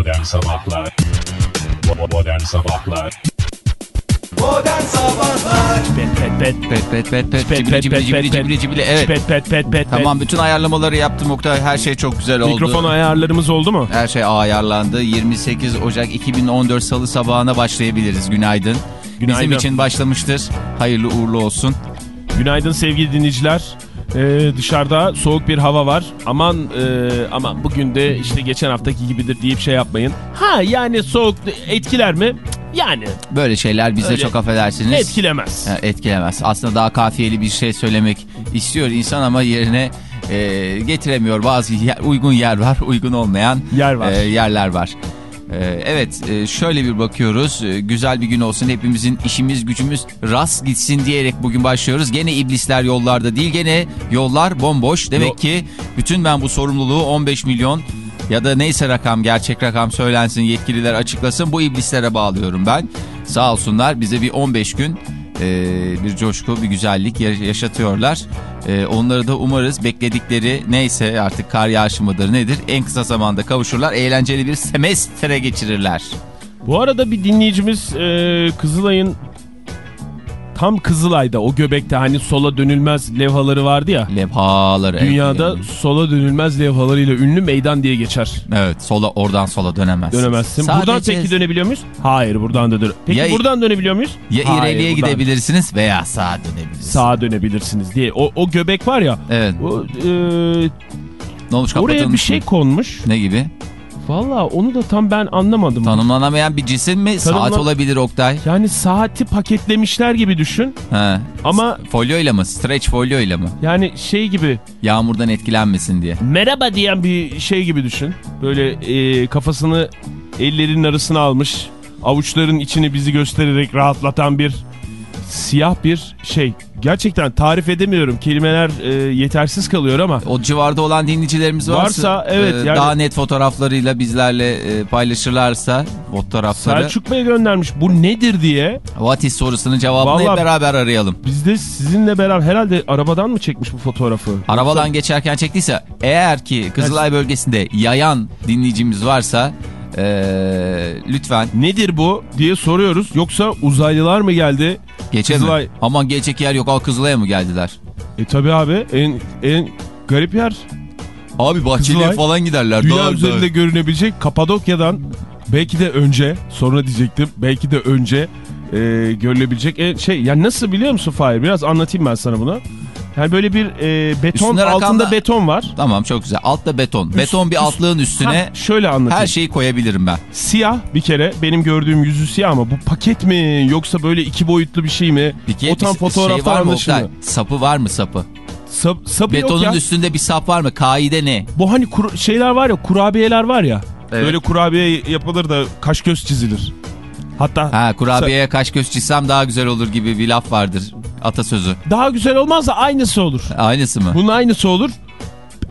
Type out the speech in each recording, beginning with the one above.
Modern Sabahlar Modern Sabahlar Modern Sabahlar Pet pet pet. Pet pet pet pet. Pet, Cibili pet, cibili pet, cibili pet, cibili cibili. Evet. Pet pet pet pet. Tamam bütün ayarlamaları yaptım Oktay. Her şey çok güzel oldu. Mikrofon ayarlarımız oldu mu? Her şey ayarlandı. 28 Ocak 2014 Salı sabahına başlayabiliriz. Günaydın. Günaydın. Bizim için başlamıştır. Hayırlı uğurlu olsun. Günaydın sevgili dinleyiciler. Ee, dışarıda soğuk bir hava var. Aman e, aman bugün de işte geçen haftaki gibidir deyip şey yapmayın. Ha yani soğuk etkiler mi? Yani Böyle şeyler bize Öyle. çok affedersiniz. etkilemez. Ha, etkilemez. Aslında daha kafiyeli bir şey söylemek istiyor insan ama yerine e, getiremiyor. Bazı yer- uygun yer var, uygun olmayan Yer var. e, yerler var. E, evet e, şöyle bir bakıyoruz. E, güzel bir gün olsun. Hepimizin işimiz gücümüz rast gitsin diyerek bugün başlıyoruz. Gene iblisler yollarda değil. Gene yollar bomboş. Demek Yo- ki bütün ben bu sorumluluğu 15 milyon ya da neyse rakam gerçek rakam söylensin yetkililer açıklasın bu iblislere bağlıyorum ben. Sağ olsunlar bize bir 15 gün e, bir coşku bir güzellik ya- yaşatıyorlar. E, onları da umarız bekledikleri neyse artık kar yağışı mıdır nedir en kısa zamanda kavuşurlar. Eğlenceli bir semestre geçirirler. Bu arada bir dinleyicimiz e, Kızılay'ın tam Kızılay'da o göbekte hani sola dönülmez levhaları vardı ya. Levhaları. Dünyada Evet, sola dönülmez levhalarıyla ünlü meydan diye geçer. Evet sola oradan sola dönemezsin. Dönemezsin. Sadece Buradan peki dönebiliyor muyuz? Hayır buradan da dön. Peki Ya- buradan dönebiliyor muyuz? Ya Hayır, ileriye buradan gidebilirsiniz veya sağa dönebilirsiniz. Sağa dönebilirsiniz diye. O, o göbek var ya. Evet. O, e, Ne olmuş oraya bir kapatılmış şey mı? konmuş. Ne gibi? Valla onu da tam ben anlamadım. Tanımlanamayan bir cisim mi? Saat Tanımlan- olabilir Oktay. Yani saati paketlemişler gibi düşün. He. Ama Folyoyla mı? Stretch folyoyla mı? yani şey gibi Yağmurdan etkilenmesin diye. merhaba diyen bir şey gibi düşün. Böyle e, kafasını ellerinin arasına almış. Avuçların içini bizi göstererek rahatlatan bir siyah bir şey. Gerçekten tarif edemiyorum. Kelimeler e, yetersiz kalıyor ama O civarda olan dinleyicilerimiz varsa, Varsa, evet, e, yani- daha net fotoğraflarıyla bizlerle e, paylaşırlarsa fotoğrafları. Selçuk Bey göndermiş. Bu nedir diye. What is sorusunun cevabını Vallahi- hep beraber arayalım. Biz de sizinle beraber herhalde arabadan mı çekmiş bu fotoğrafı? Arabadan geçerken çektiyse eğer ki Kızılay bölgesinde yayan dinleyicimiz varsa e, lütfen Nedir bu diye soruyoruz. Yoksa uzaylılar mı geldi? geçelim. Kızılay- Aman geçecek yer yok. Al Kızılay'a mı geldiler? E tabi abi en, en garip yer. Abi bahçeliye falan giderler. Dünya Dağ- üzerinde dağ. görünebilecek Kapadokya'dan belki de önce sonra diyecektim belki de önce e, görülebilecek e, şey yani nasıl biliyor musun Fahir biraz anlatayım ben sana bunu. Yani böyle bir e, beton Üstüne altında rakamla- beton var. Tamam çok güzel. Altta beton. Üst- beton bir üst- altlığın üstüne Ha, şöyle anlatayım. her şeyi koyabilirim ben. Siyah bir kere benim gördüğüm yüzü siyah ama bu paket mi yoksa böyle iki boyutlu bir şey mi? Peki o tam şey mı anlaşılmıyor. Oktay? Sapı var mı sapı? Sap, sapı yok Betonun ya. üstünde bir sap var mı? Kaide ne? Bu hani kuru- şeyler var ya kurabiyeler var ya. Evet. Böyle kurabiye yapılır da kaş göz çizilir. Hatta Ha kurabiyeye kaş göz çizsem daha güzel olur gibi bir laf vardır. Atasözü. daha güzel olmaz da aynısı olur. Aynısı mı? Bunun aynısı olur.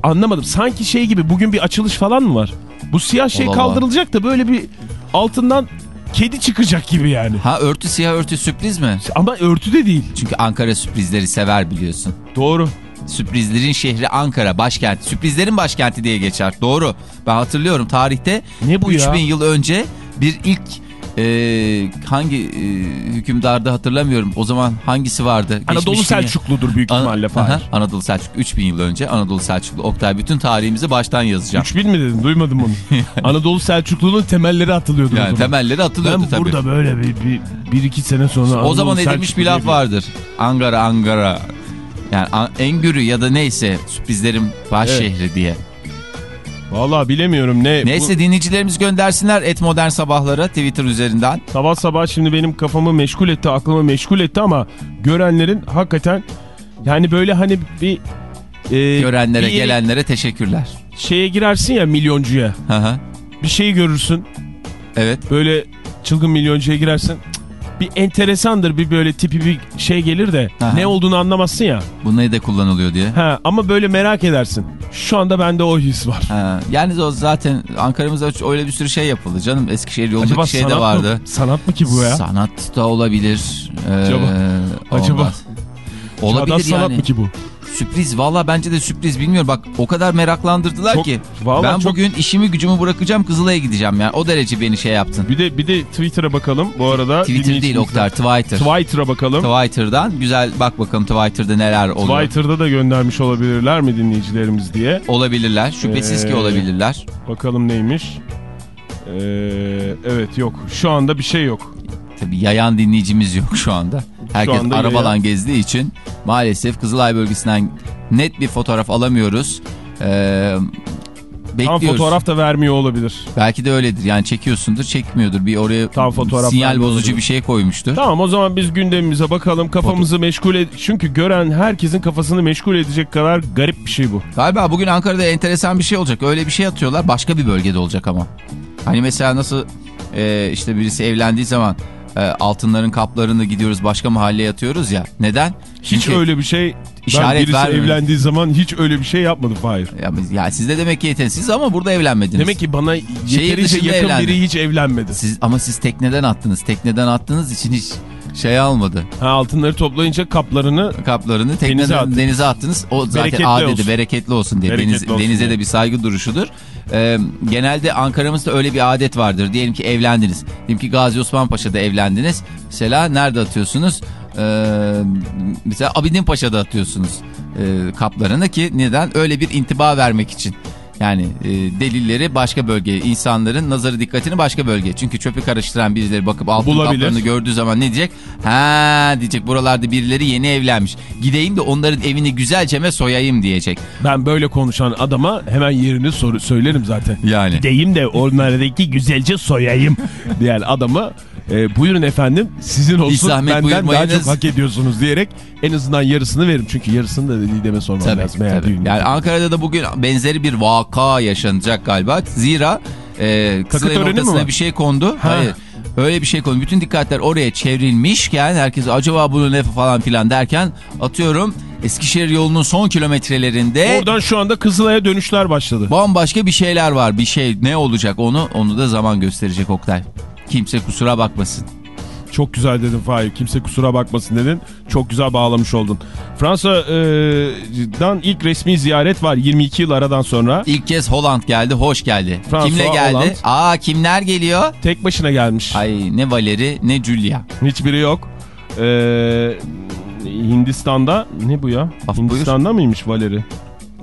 Anlamadım. Sanki şey gibi bugün bir açılış falan mı var? Bu siyah şey Allah Allah. kaldırılacak da böyle bir altından kedi çıkacak gibi yani. Ha örtü siyah örtü sürpriz mi? Ama örtü de değil. Çünkü Ankara sürprizleri sever biliyorsun. Doğru. Sürprizlerin şehri Ankara başkent. Sürprizlerin başkenti diye geçer. Doğru. Ben hatırlıyorum tarihte Ne bu 3000 ya? yıl önce bir ilk e, hangi e, hükümdarda hatırlamıyorum. O zaman hangisi vardı? Anadolu Geçmiş Selçukludur büyük Ana- ihtimalle Aha, Fahir. Anadolu Selçuk 3000 yıl önce Anadolu Selçuklu Oktay bütün tarihimizi baştan yazacağım. 3000 mi dedin? Duymadım onu. Anadolu Selçuklu'nun temelleri atılıyordu o Yani zaman. temelleri atılıyordu Ben tabii. burada böyle bir, bir, bir iki sene sonra o Anadolu zaman edilmiş Selçuklu bir laf vardır. Angara Angara. Yani An- Engürü ya da neyse sürprizlerin baş Evet. şehri diye. Vallahi bilemiyorum ne. Neyse dinleyicilerimiz göndersinler et modern sabahlara Twitter üzerinden. Bu sabah sabah şimdi benim kafamı meşgul etti, aklımı meşgul etti ama görenlerin hakikaten yani böyle hani bir e, Görenlere bir gelenlere teşekkürler. şeye girersin ya milyoncuya. Hı hı. Bir şey görürsün. evet. Böyle çılgın milyoncuya girersin. Cık, Bir enteresandır bir böyle tipi bir şey gelir de Aha. ne olduğunu anlamazsın ya. Bu neyde kullanılıyor diye. Ha, ama böyle merak edersin. Şu anda bende o his var. Ha, yani o zaten Ankara'mızda öyle bir sürü şey yapıldı canım. Eskişehir yolundaki şey de sanat vardı. Mı, sanat mı ki bu ya? Sanat da olabilir. Ee, Acaba- olmaz. acaba- Olabilir Çağdaş sanat yani. mı ki bu? Sürpriz valla bence de sürpriz bilmiyorum bak o kadar meraklandırdılar Çok- ki. ben çok- bugün işimi gücümü bırakacağım Kızılay'a gideceğim ya. O derece beni şey yaptın. Bir de bir de Twitter'a bakalım bu arada. Twitter değil Oktay Twitter. Twitter'a bakalım. Twitter'dan güzel bak bakalım Twitter'da neler oluyor. Twitter'da da göndermiş olabilirler mi dinleyicilerimiz diye. Olabilirler. Şüphesiz ki Ee, olabilirler. Bakalım neymiş. Ee, evet yok. Şu anda bir şey yok. Tabii yayan dinleyicimiz yok şu anda. Herkes anda arabadan yayan- gezdiği için maalesef Kızılay bölgesinden net bir fotoğraf alamıyoruz. Ee, Tam fotoğraf da vermiyor olabilir. Belki de öyledir. Yani çekiyorsundur, çekmiyordur. Bir oraya Tam fotoğraf sinyal bozucu olabilir. bir şey koymuştur. Tamam o zaman biz gündemimize bakalım. Kafamızı meşgul et. Çünkü gören herkesin kafasını meşgul edecek kadar garip bir şey bu. Galiba bugün Ankara'da enteresan bir şey olacak. Öyle bir şey atıyorlar. Başka bir bölgede olacak ama. Hani mesela nasıl e, işte birisi evlendiği zaman e, altınların kaplarını gidiyoruz başka mahalleye atıyoruz ya. Neden? Hiç Çünkü- öyle bir şey ben İşaret birisi vermiyor. evlendiği zaman hiç öyle bir şey yapmadım Fahir. Ya, ya siz de demek ki yetensiz ama burada evlenmediniz. Demek ki bana yeterince yakın evlendi. biri hiç evlenmedi. Siz, ama siz tekneden attınız. Tekneden attığınız için hiç şey almadı. Ha, altınları toplayınca kaplarını Kaplarını tekneden attınız. denize attınız. O zaten Bereketli A dedi olsun. bereketli olsun diye. Bereketli Deniz, olsun denize diye. de bir saygı duruşudur. Ee, genelde Ankara'mızda öyle bir adet vardır. Diyelim ki evlendiniz. Diyelim ki Gazi Osman Paşa'da evlendiniz. Mesela nerede atıyorsunuz? Ee, mesela Abidin Paşa'da atıyorsunuz e, kaplarını ki neden? Öyle bir intiba vermek için. Yani e, delilleri başka bölgeye, insanların nazarı dikkatini başka bölgeye. Çünkü çöpü karıştıran birileri bakıp altın Bulabilir. kaplarını gördüğü zaman ne diyecek? Ha diyecek buralarda birileri yeni evlenmiş. Gideyim de onların evini güzelceme soyayım diyecek. ben böyle konuşan adama hemen yerini soru söylerim zaten. Yani. Gideyim de onlardaki güzelce soyayım diyen adamı e, buyurun efendim sizin olsun benden daha çok hak ediyorsunuz diyerek en azından yarısını veririm. Çünkü yarısını da Didem'e sormam Tabii, lazım. tabii. Yani Ankara'da da bugün benzeri bir vaka yaşanacak galiba. Zira e, Kızılay'ın ortasına bir şey kondu. Ha. Hayır. Öyle bir şey kondu. Bütün dikkatler oraya çevrilmişken herkes acaba bunu ne falan filan derken atıyorum Eskişehir yolunun son kilometrelerinde Oradan şu anda Kızılay'a dönüşler başladı. bambaşka bir şeyler var. Bir şey ne olacak onu onu da zaman gösterecek Oktay. Kimse kusura bakmasın. Çok güzel dedin Fahir. Kimse kusura bakmasın dedin. Çok güzel bağlamış oldun. Fransa'dan ilk resmi ziyaret var 22 yıl aradan sonra. İlk kez Holland geldi, hoş geldi. François Kimle geldi? Hollande. Aa kimler geliyor? Tek başına gelmiş. Ay ne Valeri ne Julia. Hiçbiri yok. Ee, Hindistan'da ne bu ya? Af, Hindistan'da mıymış Valeri?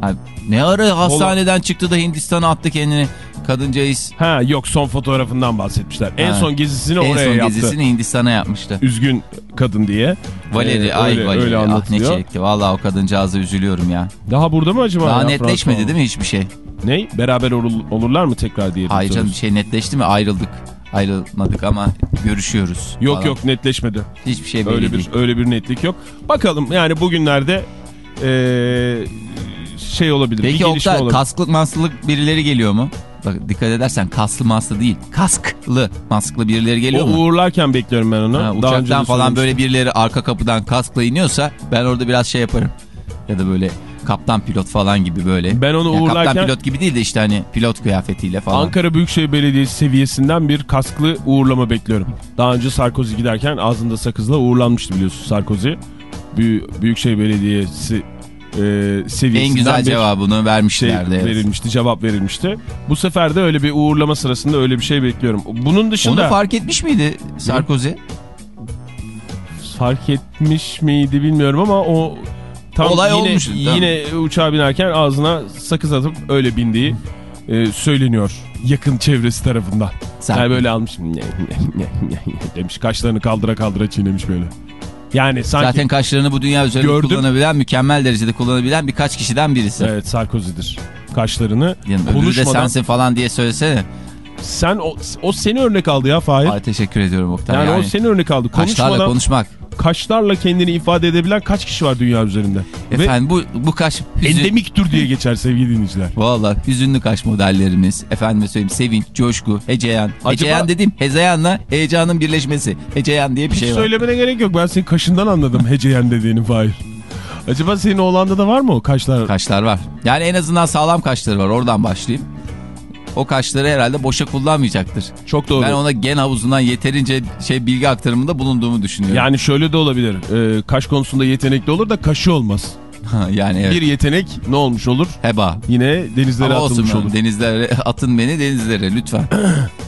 Ay, ne ara hastaneden çıktı da Hindistan'a attı kendini. Kadıncağız Ha yok son fotoğrafından bahsetmişler. En Ha. son gezisini en oraya son yaptı. gezisini Hindistan'a yapmıştı. Üzgün kadın diye. Valeri Ee, ay öyle, Valeri öyle ah ne çekti. Valla o kadıncağıza üzülüyorum ya. Daha burada mı acaba? Daha ya netleşmedi François? değil mi hiçbir şey? Ne? Beraber olur- olurlar mı tekrar diye. Hayır canım bir şey netleşti mi ayrıldık. Ayrılmadık ama görüşüyoruz. Yok falan. yok netleşmedi. Hiçbir şey belli Öyle değil. bir öyle bir netlik yok. Bakalım yani bugünlerde ee, şey olabilir. bir Peki gelişme Oktay olabilir. kasklı masklık birileri geliyor mu? Bak dikkat edersen kaslı maslı değil. Kasklı masklı birileri geliyor o mu? uğurlarken bekliyorum ben onu. Ha, uçaktan falan böyle birileri arka kapıdan kaskla iniyorsa ben orada biraz şey yaparım. Ya da böyle kaptan pilot falan gibi böyle. Ben onu Ya uğurlarken- Kaptan pilot gibi değil de işte hani pilot kıyafetiyle falan. Ankara Büyükşehir Belediyesi seviyesinden bir kasklı uğurlama bekliyorum. Daha önce Sarkozy giderken ağzında sakızla uğurlanmıştı biliyorsun Sarkozy. Büyük, Büyükşehir Belediyesi seviyesinden en güzel bir cevabını şey vermişlerdi. evet. verilmişti, cevap verilmişti. Bu sefer de öyle bir uğurlama sırasında öyle bir şey bekliyorum. Bunun dışında Onu fark etmiş miydi Sarkozy? fark etmiş miydi bilmiyorum ama o tam Olay yine, olmuş, tamam. yine uçağa binerken ağzına sakız atıp öyle bindiği e, söyleniyor yakın çevresi tarafından. Sen- Yani böyle almış demiş kaşlarını kaldıra kaldıra çiğnemiş böyle. Yani sanki Zaten kaşlarını bu dünya üzerinde Gördüm. kullanabilen, mükemmel derecede kullanabilen birkaç kişiden birisi. evet Sarkozy'dir. Kaşlarını Yani öbürü de konuşmadan sensin falan diye söylesene. sen o, o seni örnek aldı ya Fahir. Ay teşekkür ediyorum Oktay. yani, Yani, o seni örnek aldı. kaşlarla Konuşmadan konuşmak. Kaşlarla kendini ifade edebilen kaç kişi var dünya üzerinde? Efendim bu, bu kaş Ve hüzün, endemiktir diye geçer sevgili dinleyiciler. Valla hüzünlü kaş modellerimiz. Efendim söyleyeyim sevinç, coşku, heceyan. Acaba- Heceyan dediğim hezeyanla heyecanın birleşmesi. Heceyan diye bir Hiç şey var. söylemene gerek yok. Ben senin kaşından anladım heceyen dediğini Fahir. Acaba senin oğlanda da var mı o kaşlar? Kaşlar var. Yani en azından sağlam kaşları var oradan başlayayım. O kaşları herhalde boşa kullanmayacaktır. Çok doğru. Ben ona gen havuzundan yeterince şey bilgi aktarımında bulunduğumu düşünüyorum. Yani şöyle de olabilir. Ee, kaş konusunda yetenekli olur da kaşı olmaz. yani evet. Bir yetenek ne olmuş olur? heba. Yine denizlere Ama atılmış olsun olur. denizlere atın beni denizlere lütfen.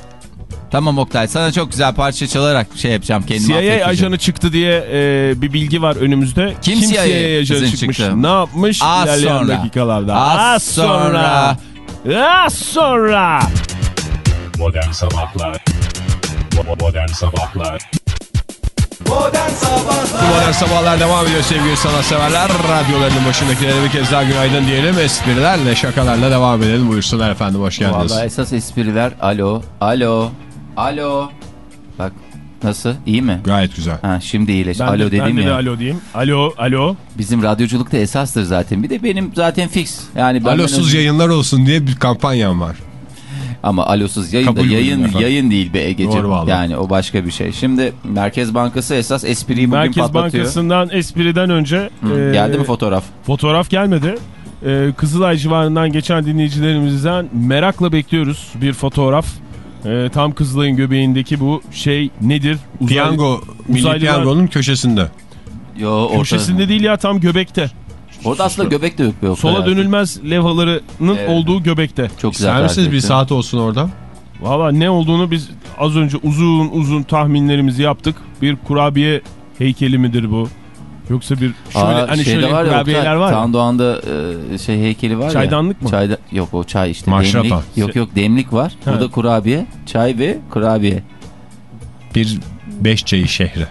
tamam Oktay sana çok güzel parça çalarak şey yapacağım kendimi CIA affedeceğim. ajanı çıktı diye e, bir bilgi var önümüzde. Kim CIA ajanı ajanı çıkmış? çıktı? Ne yapmış? Az İlerleyen sonra. dakikalarda. Az sonra. Az sonra. Modern Sabahlar Modern Sabahlar Modern Sabahlar Modern Sabahlar devam ediyor sevgili sanatseverler. Radyolarının başındakilere bir kez daha günaydın diyelim. Esprilerle, şakalarla devam edelim. Buyursunlar efendim, hoş geldiniz. Vallahi esas espriler alo alo alo. Nasıl iyi mi? Gayet güzel. Ha, şimdi iyileş. Ben alo de, dedim ben de, ya. de alo diyeyim. Alo, alo. Bizim radyoculukta esastır zaten. Bir de benim zaten fix. Yani benden Alosuz önce- yayınlar olsun diye bir kampanyam var. Ama alosuz yayın da Kabul buyurun yayın efendim. yayın değil be Ege'ciğim. Doğru vallahi. Yani o başka bir şey. Şimdi Merkez Bankası esas espriyi bugün Merkez patlatıyor. Bankası'ndan espriden önce Hı, e, Geldi mi fotoğraf? fotoğraf gelmedi. E, Kızılay civarından geçen dinleyicilerimizden merakla bekliyoruz bir fotoğraf. E, tam Kızılay'ın göbeğindeki bu şey nedir? Uzay- Piyango, Milli uzaylılar- Piyango'nun köşesinde. Yo, orta, Köşesinde değil ya tam göbekte. Orada aslında göbek de yok Oktay Sola abi. dönülmez levhalarının Evet. olduğu göbekte. Çok güzel. İster misiniz bir saat olsun orada? Valla ne olduğunu biz az önce uzun uzun tahminlerimizi yaptık. Bir kurabiye heykeli midir bu? Yoksa bir şöyle Aa, hani şeyde şöyle var ya, kurabiyeler var ya. Doğan'da e, şey heykeli var Çaydanlık ya. mı? Çayda, yok o çay işte. Maşrapa. Demlik. Yok yok demlik var. Ha. Burada kurabiye, çay ve kurabiye. Bir beş çayı şehri.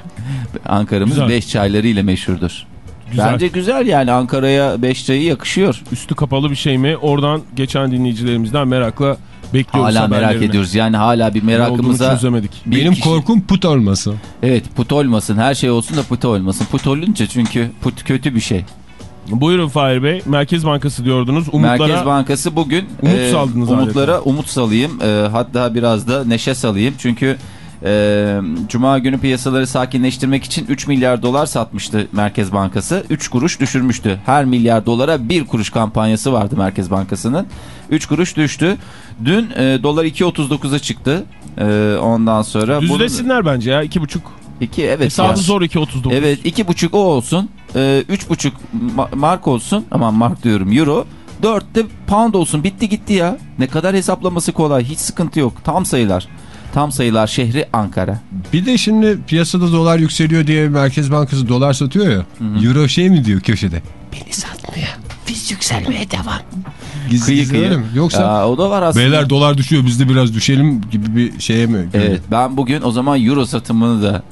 Ankara'mız Güzel. beş çaylarıyla meşhurdur. Güzel. Bence güzel yani Ankara'ya beş çayı yakışıyor. Üstü kapalı bir şey mi? Oradan geçen dinleyicilerimizden merakla bekliyoruz Hala merak ediyoruz. Yani hala bir merakımıza çözemedik. bir Benim kişi- korkum put olması. Evet put olmasın. Her şey olsun da put olmasın. Put olunca çünkü put kötü bir şey. Buyurun Fahir Bey. Merkez Bankası diyordunuz. Umutlara Merkez Bankası bugün Umut e, umutlara umut salayım. E, hatta biraz da neşe salayım. Çünkü e, Cuma günü piyasaları sakinleştirmek için 3 milyar dolar satmıştı Merkez Bankası. 3 kuruş düşürmüştü. Her milyar dolara 1 kuruş kampanyası vardı Merkez Bankası'nın. 3 kuruş düştü. Dün e, dolar 2.39'a çıktı. E, ondan sonra... bunun- düzlesinler bence ya. 2,5. İki, evet. Hesabı ya. zor 2,39. Evet iki buçuk o olsun. Ee, üç buçuk ma- mark olsun. Aman mark diyorum euro. Dörtte pound olsun. Bitti gitti ya. Ne kadar hesaplaması kolay. Hiç sıkıntı yok. Tam sayılar. Tam sayılar şehri Ankara. Bir de şimdi piyasada dolar yükseliyor diye Merkez Bankası dolar satıyor ya. Euro şey mi diyor köşede? Beni satmıyor. Biz yükselmeye devam. Gizli Kıyı gizli kıyı. mi? Yoksa Aa, o da var aslında. beyler dolar düşüyor biz de biraz düşelim gibi bir şeye mi? Evet ben bugün o zaman euro satımını da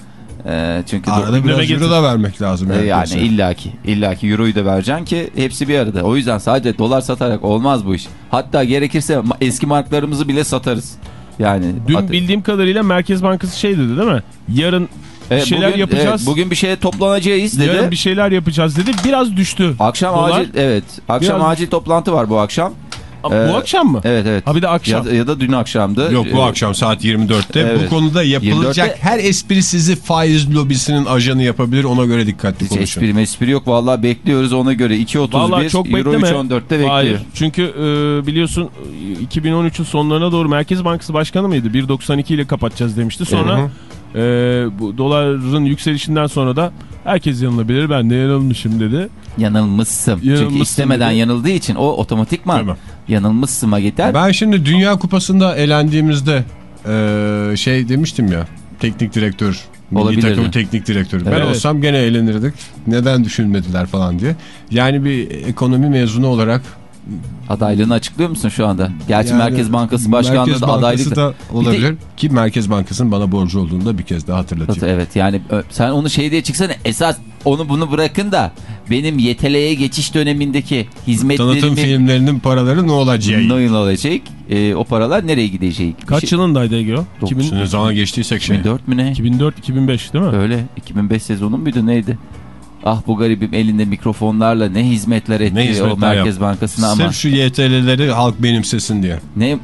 e, çünkü Arada biraz getir. euro da vermek lazım. E, Yani, yani piyasaya. illaki illaki euroyu da vereceksin ki hepsi bir arada. O yüzden sadece dolar satarak olmaz bu iş. Hatta gerekirse eski marklarımızı bile satarız. Yani Dün at- bildiğim kadarıyla Merkez Bankası şey dedi değil mi? Yarın bir Evet, şeyler bugün, yapacağız. evet, bugün bir şeye toplanacağız dedi. Yarın bir şeyler yapacağız dedi. Biraz düştü. Akşam Dolar. acil evet. Akşam Biraz- acil toplantı var bu akşam. Ee, bu akşam mı? Evet evet. Ha bir de akşam. Ya, ya da dün akşamdı. Yok bu Ee, akşam saat 24'te. Evet. Bu konuda yapılacak 24'te her espri sizi faiz lobisinin ajanı yapabilir. Ona göre dikkatli Hiç konuşun. espri mespri yok. Vallahi bekliyoruz ona göre. Vallahi 2.31 çok Euro bekleme. 3.14'te bekliyor. Hayır. Çünkü e, biliyorsun e, 2013'ün sonlarına doğru Merkez Bankası Başkanı mıydı? 1.92 ile kapatacağız demişti. Sonra e, bu doların yükselişinden sonra da herkes yanılabilir. Ben de yanılmışım dedi. Yanılmışsın. Çünkü Yanılmışsın istemeden dedi. yanıldığı için o otomatikman Tamam. Yanılmışsın'a gider. Ben şimdi Dünya Kupası'nda elendiğimizde eee, şey demiştim ya. Teknik direktör. Milli takım teknik direktörü. Ben Evet. olsam gene eğlenirdik. Neden düşünmediler falan diye. Yani bir ekonomi mezunu olarak Adaylığını açıklıyor musun şu anda? Gerçi Yani Merkez Bankası Başkanlığı Merkez da adaylık da Bir de- olabilir. Ki Merkez Bankası'nın bana borcu olduğunu da bir kez daha hatırlatayım. Evet yani sen onu şey diye çıksana esas onu bunu bırakın da benim YTL'ye geçiş dönemindeki Tanıtım hizmetlerimin filmlerinin paraları ne olacak? ne olacak? E, o paralar nereye gidecek? Bir Kaç şey- yılındaydı Ege o? Dokuz. 2000, Şimdi zaman geçtiysek şey. 2004 mü ne? 2004-2005 değil mi? Öyle 2005 sezonu muydu neydi? Ah bu garibim elinde mikrofonlarla ne hizmetler etti Ne hizmetler o Merkez Bankası'na ama Sırf şu YTL'leri halk benimsesin diye. ne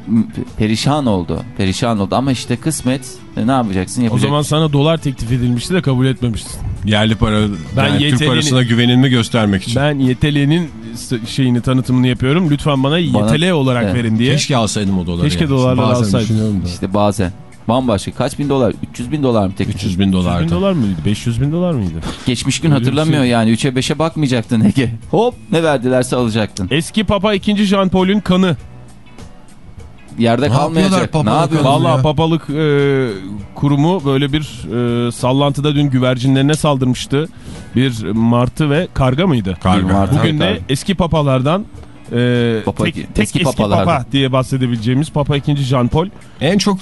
perişan oldu. Perişan oldu ama işte kısmet ne yapacaksın O yapacak. zaman sana dolar teklif edilmişti de kabul etmemiştin. Yerli para, Ben yani Türk parasına güvenilme göstermek için. Ben YTL'nin şeyini tanıtımını yapıyorum. Lütfen bana, Bana- YTL olarak Evet. verin diye. Keşke alsaydım o doları. Keşke yani. dolarları Bazen alsaydım. İşte bazen Bambaşka. Kaç bin dolar? 300 bin dolar mı tek? 300 bin 100 dolar. bin dolar mıydı? 500 bin dolar mıydı? Geçmiş gün hatırlamıyor şey. yani. 3'e 5'e bakmayacaktın Ege. Hop ne verdilerse alacaktın. Eski Papa 2. Jean Paul'ün kanı. Yerde Ne kalmayacak. Ne yapıyorlar? kanı? Vallahi ya. papalık e, kurumu böyle bir e, sallantıda dün güvercinlerine saldırmıştı. Bir martı ve karga mıydı? Karga. Martı. Bugün de Karga. eski papalardan e, Papa- tek, tek eski eski, papa diye bahsedebileceğimiz Papa 2. Jean Paul En çok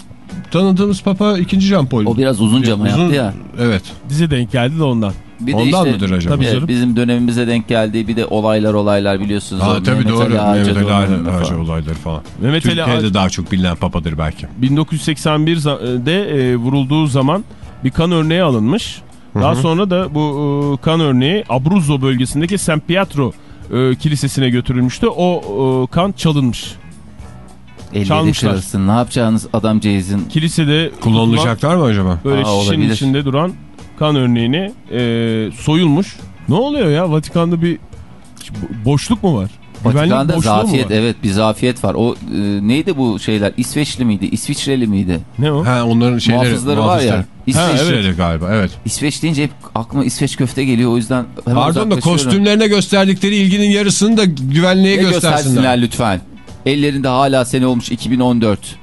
tanıdığımız Papa 2. Jean Paul. O biraz uzunca mı Uzun- yaptı ya? Evet. dize denk geldi de ondan. Bir de Ondan işte, mıdır acaba? Tabii Evet, bizim dönemimize denk geldiği bir de olaylar olaylar biliyorsunuz. Ha O tabii Mehmet doğru. Ali Mehmet Ali falan. olayları falan. Mehmet Ali Türkiye'de Ağaca- daha çok bilinen papadır belki. 1981'de e, vurulduğu zaman bir kan örneği alınmış. Daha sonra da bu e, kan örneği Abruzzo bölgesindeki San Pietro e, kilisesine götürülmüştü. O e, kan çalınmış. Elleri Çalmışlar. kırılsın. Ne yapacağınız adamcağızın Kilisede Kullanılacaklar mı acaba? böyle Aa, şişenin olabilir. içinde duran kan örneğini e, soyulmuş. Ne oluyor ya? Vatikan'da bir boşluk mu var? Güvenlik Vatikan'da boşluğu mu zafiyet evet bir zafiyet var. O e, neydi bu şeyler? İsveçli miydi? İsviçreli miydi? Ne o? Ha onların şeyleri. Muhafızları var ya. muhafızları. İsveç, İsviçre'de galiba evet. İsveç deyince hep aklıma İsveç köfte geliyor o yüzden hemen Pardon da kostümlerine gösterdikleri ilginin yarısını da güvenliğe Ne göstersinler. göstersinler lütfen. Ellerinde hala sene olmuş 2014.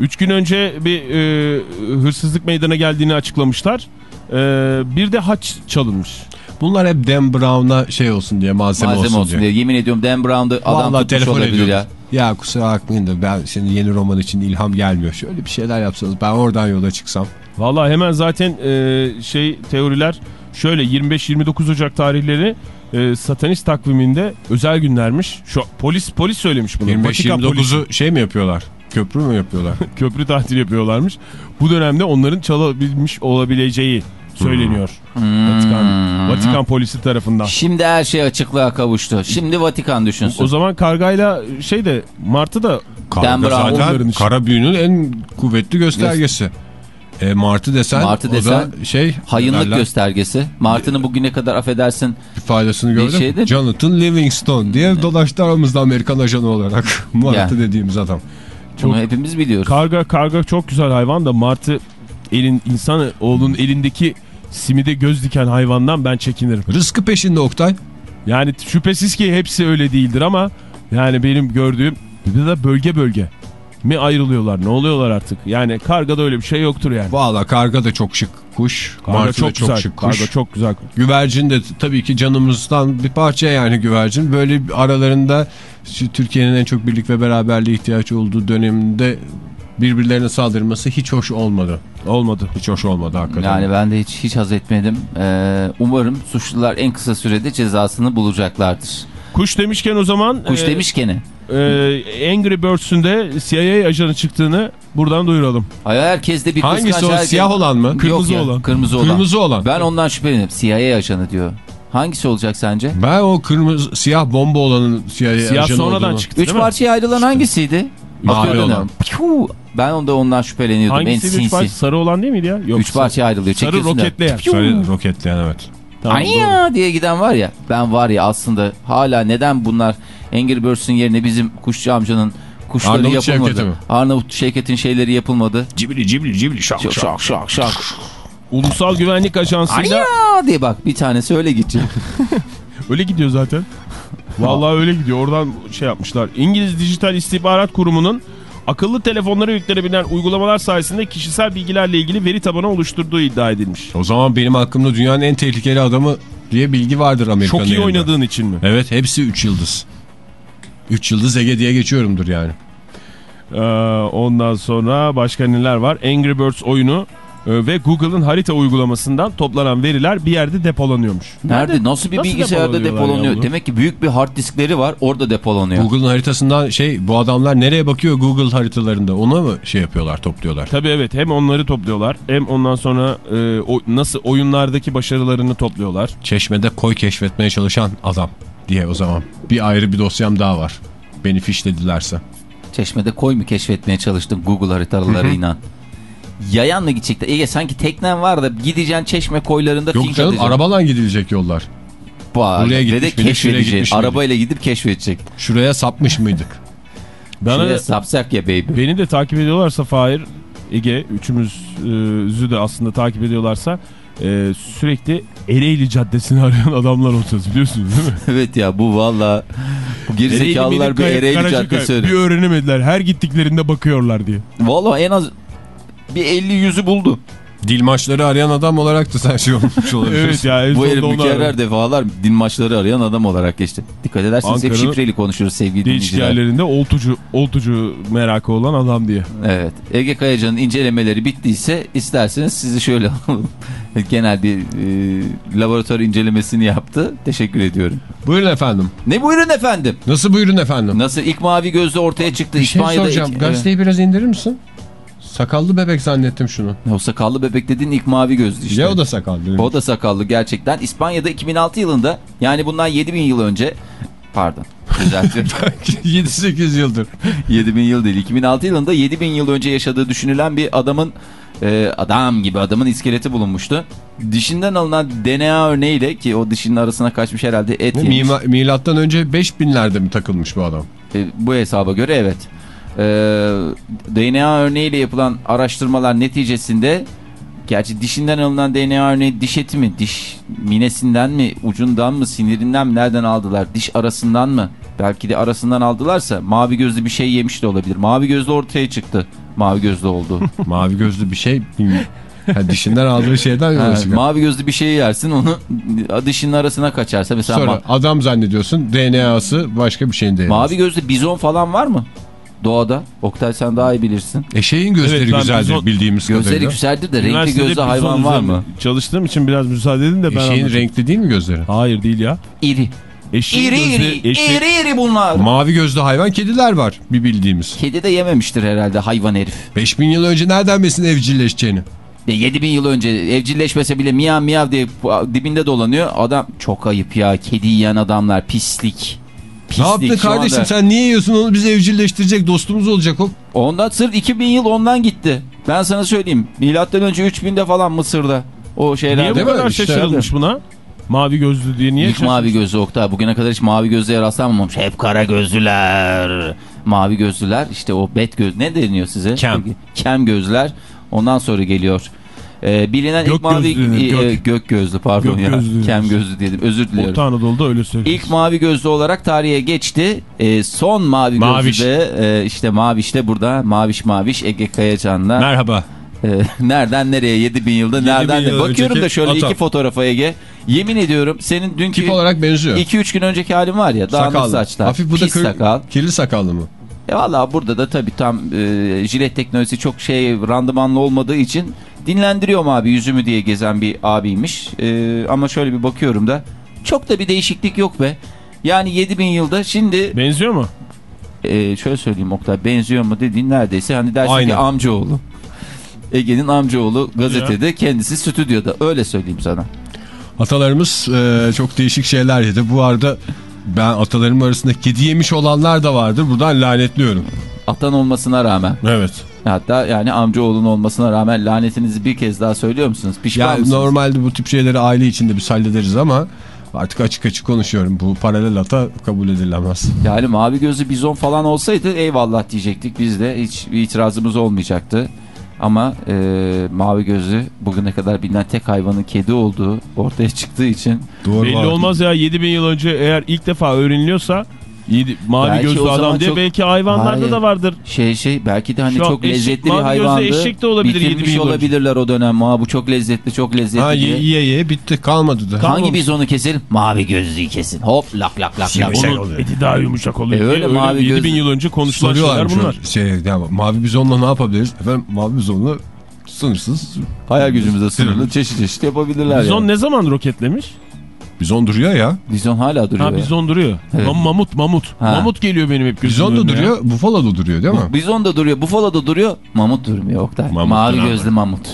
Üç gün önce bir e, hırsızlık meydana geldiğini açıklamışlar. E, bir de haç çalınmış. Bunlar hep Dan Brown'a şey olsun diye malzeme, Malzeme olsun, diye. Yemin ediyorum Dan Brown'da adam Vallahi tutmuş telefon olabilir ediyoruz. ya. Ya. kusura bakmayın da ben senin yeni roman için ilham gelmiyor. Şöyle bir şeyler yapsanız ben oradan yola çıksam. Vallahi hemen zaten e, şey teoriler şöyle 25-29 Ocak tarihleri e, satanist takviminde özel günlermiş. Şu polis polis söylemiş bunu. Vatikan polisi. 25-29'u şey mi yapıyorlar? Köprü mü yapıyorlar? köprü tatil yapıyorlarmış. Bu dönemde onların çalabilmiş olabileceği söyleniyor. Hmm. Vatikan Vatikan polisi tarafından. Şimdi her şey açıklığa kavuştu. Şimdi Vatikan düşünsün. O zaman kargayla şey de Martı da Karga onların kara büyünün en kuvvetli göstergesi. E, Martı desen, Martı o desen, da şey Hayınlık derler, göstergesi. Martı'nın bugüne kadar affedersin bir faydasını gördüm. şeyde- Jonathan Livingstone diye dolaştı aramızda Amerikan ajanı olarak. Martı Yani. dediğimiz adam. bunu hepimiz biliyoruz. karga karga çok güzel hayvan da Martı elin insan oğlunun elindeki simide göz diken hayvandan ben çekinirim. Rızkı peşinde Oktay. Yani şüphesiz ki hepsi öyle değildir ama yani benim gördüğüm bir de bölge bölge mi ayrılıyorlar ne oluyorlar artık. Yani kargada öyle bir şey yoktur yani. Valla karga da çok şık kuş. Karga Martı çok, da çok güzel. şık kuş. Karga çok güzel. Güvercin de tabii ki canımızdan bir parça yani güvercin. Böyle aralarında Türkiye'nin en çok birlik ve beraberliğe ihtiyaç olduğu döneminde birbirlerine saldırması hiç hoş olmadı. Olmadı. Hiç hoş olmadı hakikaten. Yani ben de hiç hiç haz etmedim. Ee, umarım suçlular en kısa sürede cezasını bulacaklardır. Kuş demişken o zaman Kuş e, demişken e, Angry Birds'ün de CIA ajanı çıktığını buradan duyuralım. Ay, herkes de bir Hangisi kıskanç o herkes- siyah olan mı? Yok Kırmızı ya, olan. Kırmızı olan. Kırmızı olan. Ben ondan şüphelenirim. CIA ajanı diyor. Hangisi olacak sence? Ben o kırmızı siyah bomba olanın CIA Siyah ajanı sonradan olduğunu- çıktı Üç parçaya ayrılan hangisiydi? Mavi olan. Piu! Ben onda ondan şüpheleniyordum. Hangisi en üç sinsi. parça? Sarı olan değil miydi ya? Yok. Üç parçaya ayrılıyor. Sarı roketleyen. Sarı roketleyen evet. Tamam. Aya diye giden var ya. Ben var ya aslında hala neden bunlar Angry Birds'ün yerine bizim kuşçu amcanın kuşları Arnavut yapılmadı. Şevket'i mi? Arnavut Şevket'in şeyleri yapılmadı. Cibili cibili cibili şak Şak şak şak şak. Ulusal Güvenlik Ajansı'yla Aya diye bak bir tanesi öyle gidecek. öyle gidiyor zaten. Vallahi öyle gidiyor. Oradan şey yapmışlar. İngiliz Dijital İstihbarat Kurumu'nun akıllı telefonlara yüklenebilen uygulamalar sayesinde kişisel bilgilerle ilgili veri tabanı oluşturduğu iddia edilmiş. O zaman benim hakkımda dünyanın en tehlikeli adamı diye bilgi vardır Amerika'nın Çok iyi elinde. oynadığın için mi? Evet hepsi 3 yıldız. 3 yıldız Ege diye geçiyorumdur yani. Ee, ondan sonra başka neler var? Angry Birds oyunu ve Google'ın harita uygulamasından toplanan veriler bir yerde depolanıyormuş. Nerede? Nasıl bir nasıl bilgisayarda ya depolanıyor? Demek ki büyük bir hard diskleri var orada depolanıyor. Google'ın haritasından şey bu adamlar nereye bakıyor Google haritalarında ona mı şey yapıyorlar topluyorlar? Tabii evet hem onları topluyorlar hem ondan sonra e, o, nasıl oyunlardaki başarılarını topluyorlar. Çeşmede koy keşfetmeye çalışan adam diye o zaman. Bir ayrı bir dosyam daha var. Beni fişledilerse. Çeşmede koy mu keşfetmeye çalıştın Google haritalarıyla? Yayan mı gidecekti? Ege sanki teknen var da gideceksin çeşme koylarında Yok canım atacaksın. arabadan gidilecek yollar. Buraya ve gitmiş de keşfedecek. gitmiş miydik? Arabayla gidip keşfedecek. Şuraya sapmış mıydık? Bana Şuraya sapsak ya baby. beni de takip ediyorlarsa Fahir Ege üçümüzü de aslında takip ediyorlarsa e, sürekli Ereğli Caddesi'ni arayan adamlar olacağız biliyorsunuz değil mi? Evet ya bu valla bu gerizekalılar bir Ereğli, Caddesi. Bir öğrenemediler. Her gittiklerinde bakıyorlar diye. Valla en az bir 50 yüzü buldu. Dil maçları arayan adam olarak da sen şey olmuş olabilirsin. Evet ya Bu herif mükerrer defalar din maçları arayan adam olarak geçti. Dikkat ederseniz hep şifreli konuşuyoruz sevgili Değişik dinleyiciler. yerlerinde oltucu, oltucu merakı olan adam diye. Evet. Ege Kayacan'ın incelemeleri bittiyse isterseniz sizi şöyle alalım. Genel bir e, laboratuvar incelemesini yaptı. Teşekkür ediyorum. Buyurun efendim. Ne buyurun efendim? Nasıl buyurun efendim? Nasıl ilk mavi gözlü ortaya çıktı Bir şey İspanya'da. soracağım. ilk- Gazeteyi biraz indirir misin? Sakallı bebek zannettim şunu. O sakallı bebek dediğin ilk mavi gözlü işte. Ya o da sakallı. O da sakallı gerçekten. İspanya'da 2006 yılında yani bundan 7000 yıl önce pardon düzeltiyorum. 7-8 yıldır. 7000 yıl değil 2006 yılında 7000 yıl önce yaşadığı düşünülen bir adamın e, adam gibi adamın iskeleti bulunmuştu. Dişinden alınan DNA örneğiyle ki o dişinin arasına kaçmış herhalde et. Mima, milattan önce 5000'lerde mi takılmış bu adam? E, bu hesaba göre evet. E, DNA örneğiyle yapılan araştırmalar neticesinde gerçi dişinden alınan DNA örneği diş eti mi, diş minesinden mi, ucundan mı, sinirinden mi, nereden aldılar? Diş arasından mı? Belki de arasından aldılarsa mavi gözlü bir şey yemiş de olabilir. Mavi gözlü ortaya çıktı. Mavi gözlü oldu. Mavi gözlü bir şey. Ha, dişinden aldığı şeyden yola çıkar. mavi gözlü bir şey yersin onu dişinin arasına kaçarsa mesela Sonra adam zannediyorsun DNA'sı başka bir şeyin DNA'sı. mavi gözlü bizon falan var mı? Doğada. Oktay sen daha iyi bilirsin. Eşeğin gözleri Evet, güzeldir bizon- bildiğimiz Gözleri kadarıyla. güzeldir de renkli gözlü hayvan var mı? Çalıştığım için biraz müsaade edin de ben Eşeğin renkli değil mi gözleri? Hayır değil ya. İri. Eşeğin İri gözleri- iri. eşek- İri iri bunlar. Mavi gözlü hayvan kediler var bir bildiğimiz. Kedi de yememiştir herhalde hayvan herif. 5000 yıl önce nereden bilsin evcilleşeceğini? E, 7000 yıl önce evcilleşmese bile miyav miyav diye dibinde dolanıyor. Adam çok ayıp ya. Kedi yiyen adamlar pislik. Pislik ne yaptın şu kardeşim anda. sen niye yiyorsun onu bizi evcilleştirecek dostumuz olacak o. Ondan sırf 2000 yıl ondan gitti. Ben sana söyleyeyim. Milattan önce 3000'de falan Mısır'da. O şeyler. Niye bu Değil mi? kadar İşte şaşırılmış buna? Mavi gözlü diye niye İlk mavi gözlü Oktay. Bugüne kadar hiç mavi gözlüye rastlanmamış. Hep kara gözlüler. Mavi gözlüler işte o bet göz ne deniyor size? Kem. Kem gözler. Ondan sonra geliyor. Ee, bilinen Gök ilk mavi gözlü denir, e, gök. gök gözlü pardon Gök ya. gözlü Kem gözlü dedim. Özür diliyorum. Orta Anadolu'da öyle söylüyor. İlk mavi gözlü olarak tarihe geçti. Ee, son mavi Maviş. gözlü de e, işte Maviş de burada. Maviş Maviş Ege Kayacan'la. Merhaba. Ee, nereden nereye 7000 yılda 7000 nereden yıl? Bakıyorum da şöyle atom. iki fotoğrafa Ege. Yemin ediyorum senin dünkü Tip olarak benziyor. 2-3 gün önceki halin var ya dağınık saçlar. Hafif bu da kır- sakal. kirli sakallı mı? E valla burada da tabii tam e, jilet teknolojisi çok şey randımanlı olmadığı için dinlendiriyorum abi yüzümü diye gezen bir abiymiş. E, ama şöyle bir bakıyorum da çok da bir değişiklik yok be. Yani 7000 yılda şimdi Benziyor mu? e, şöyle söyleyeyim Oktay benziyor mu dediğin neredeyse hani dersin Aynen. ki amcaoğlu. Ege'nin amcaoğlu gazetede kendisi stüdyoda öyle söyleyeyim sana. Atalarımız e, çok değişik şeyler yedi. Bu arada ben atalarım arasında kedi yemiş olanlar da vardır. Buradan lanetliyorum. Atan olmasına rağmen Evet. hatta yani amcaoğlunun olmasına rağmen lanetinizi bir kez daha söylüyor musunuz? Pişman Yani mısınız? normalde bu tip şeyleri aile içinde biz hallederiz ama artık açık açık konuşuyorum. Bu paralel ata kabul edilemez. Yani mavi gözlü bizon falan olsaydı eyvallah diyecektik biz de hiç bir itirazımız olmayacaktı. Ama e, mavi gözlü bugüne kadar bilinen tek hayvanın kedi olduğu ortaya çıktığı için Doğru Belli var. olmaz ya 7000 yıl önce eğer ilk defa öğreniliyorsa yedi, mavi Belki gözlü adam diye çok- belki hayvanlarda Hayır. da vardır. şey şey belki de hani Şu an çok eşek- lezzetli bir mavi gözlü hayvandı. eşek de olabilir Bitirmiş 7000 olabilirler o dönem. Aa, bu çok lezzetli çok lezzetli Ha diye. ye ye ye bitti kalmadı da. Kalmamış. Hangi bizonu keselim? Mavi gözlüyü kesin. Hop lak lak lak lak. Onun eti daha yumuşak oluyor. E öyle öyle mavi 7000 gözlü- yıl önce konuşulan şeyler bunlar. öyle. Şey, ya, mavi bizonla ne yapabiliriz? Efendim mavi bizonla sınırsız. Hayal gücümüze sınırlı çeşit çeşit yapabilirler Bizon yani. ne zaman roketlemiş? Bizon duruyor ya. Bizon hala duruyor. Ha ya. bizon duruyor. Evet. Mam- mamut mamut. Ha. Mamut geliyor benim hep gözümün Bizon da önüne ya. duruyor, bufalo da duruyor değil mi? Bizon da duruyor, bufalo da duruyor, mamut durmuyor Oktay. Mamut Mavi gözlü mamut.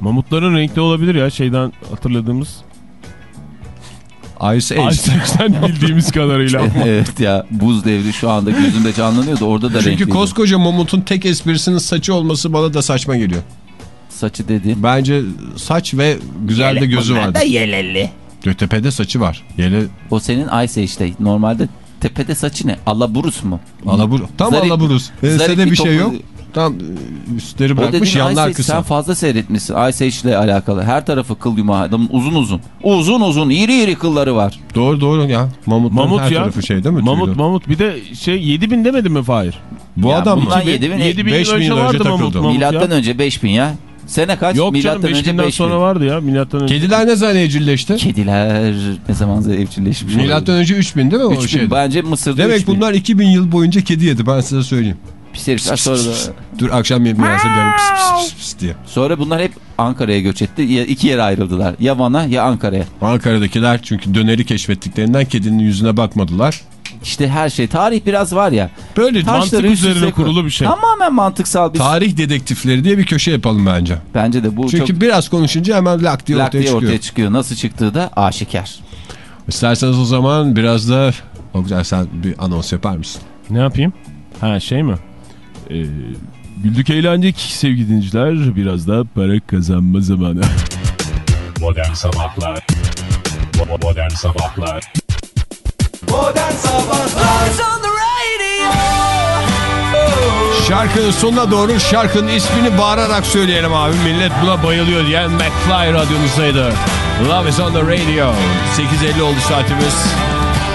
Mamutların renkli olabilir ya şeyden hatırladığımız. Ice Age. Ayseksen bildiğimiz kadarıyla. evet ya buz devri şu anda gözümde canlanıyordu orada da Çünkü renkliydi. koskoca mamutun tek esprisinin saçı olması bana da saçma geliyor. Saçı dedi. Bence saç ve güzel de gözü vardı. Yelelli. Tepede saçı var. Yele O senin Ice Age'de. Normalde tepede saçı ne? Alaburus mu? alabur. Tam Zarif- alaburuz. zarif Ensede bir şey topu- yok. Tam e, üstleri bırakmış yanlar kısa. sen fazla seyretmişsin. Age ile alakalı. Her tarafı kıl yumağı. Adamın uzun uzun. Uzun uzun iri iri kılları var. Doğru doğru ya. Mamutların Mamut her ya. tarafı şey değil mi? Mamut Tüylü. mamut bir de şey 7000 demedin mi Fahir? Bu Ya adam mı? bundan 7000 7000 yıl 5000 önce önce vardı mamut, takıldı. mamut Milattan ya. önce 5000 ya. Sene kaç? Yok Milattan canım önce 5000'den 5000. sonra vardı ya milattan önce. Kediler ne zaman evcilleşti? Kediler ne zaman evcilleşmiş Milattan önce 3000 değil mi o 3000 şey? bence Mısır'da Demek 3000. bunlar 2000 yıl boyunca kedi yedi ben size söyleyeyim. Pis herifler sonra da... Dur akşam yemeği hazırlıyorum pis pis pis pis diye. Sonra bunlar hep Ankara'ya göç etti. Ya, iki yere ayrıldılar. Ya Van'a ya Ankara'ya. Ankara'dakiler çünkü döneri keşfettiklerinden kedinin yüzüne bakmadılar. İşte her şey. Tarih biraz var ya. Böyle mantık üzerine kurulu bir şey. Tamamen mantıksal bir... tarih dedektifleri diye bir köşe yapalım bence. Bence de bu Çünkü çok biraz konuşunca hemen lak diye lak ortaya diye çıkıyor. ortaya çıkıyor. Nasıl çıktığı da aşikar. İsterseniz o zaman biraz da o güzel sen bir anons yapar mısın? Ne yapayım? Ha şey mi? Ee, güldük eğlendik sevgili dinleyiciler. Biraz da para kazanma zamanı. Modern Sabahlar Modern Sabahlar Modern Sabahlar Şarkının sonuna doğru şarkının ismini bağırarak söyleyelim abi. Millet buna bayılıyor diyen McFly radyonuzdaydı. Love is on the radio. 8.50 oldu saatimiz.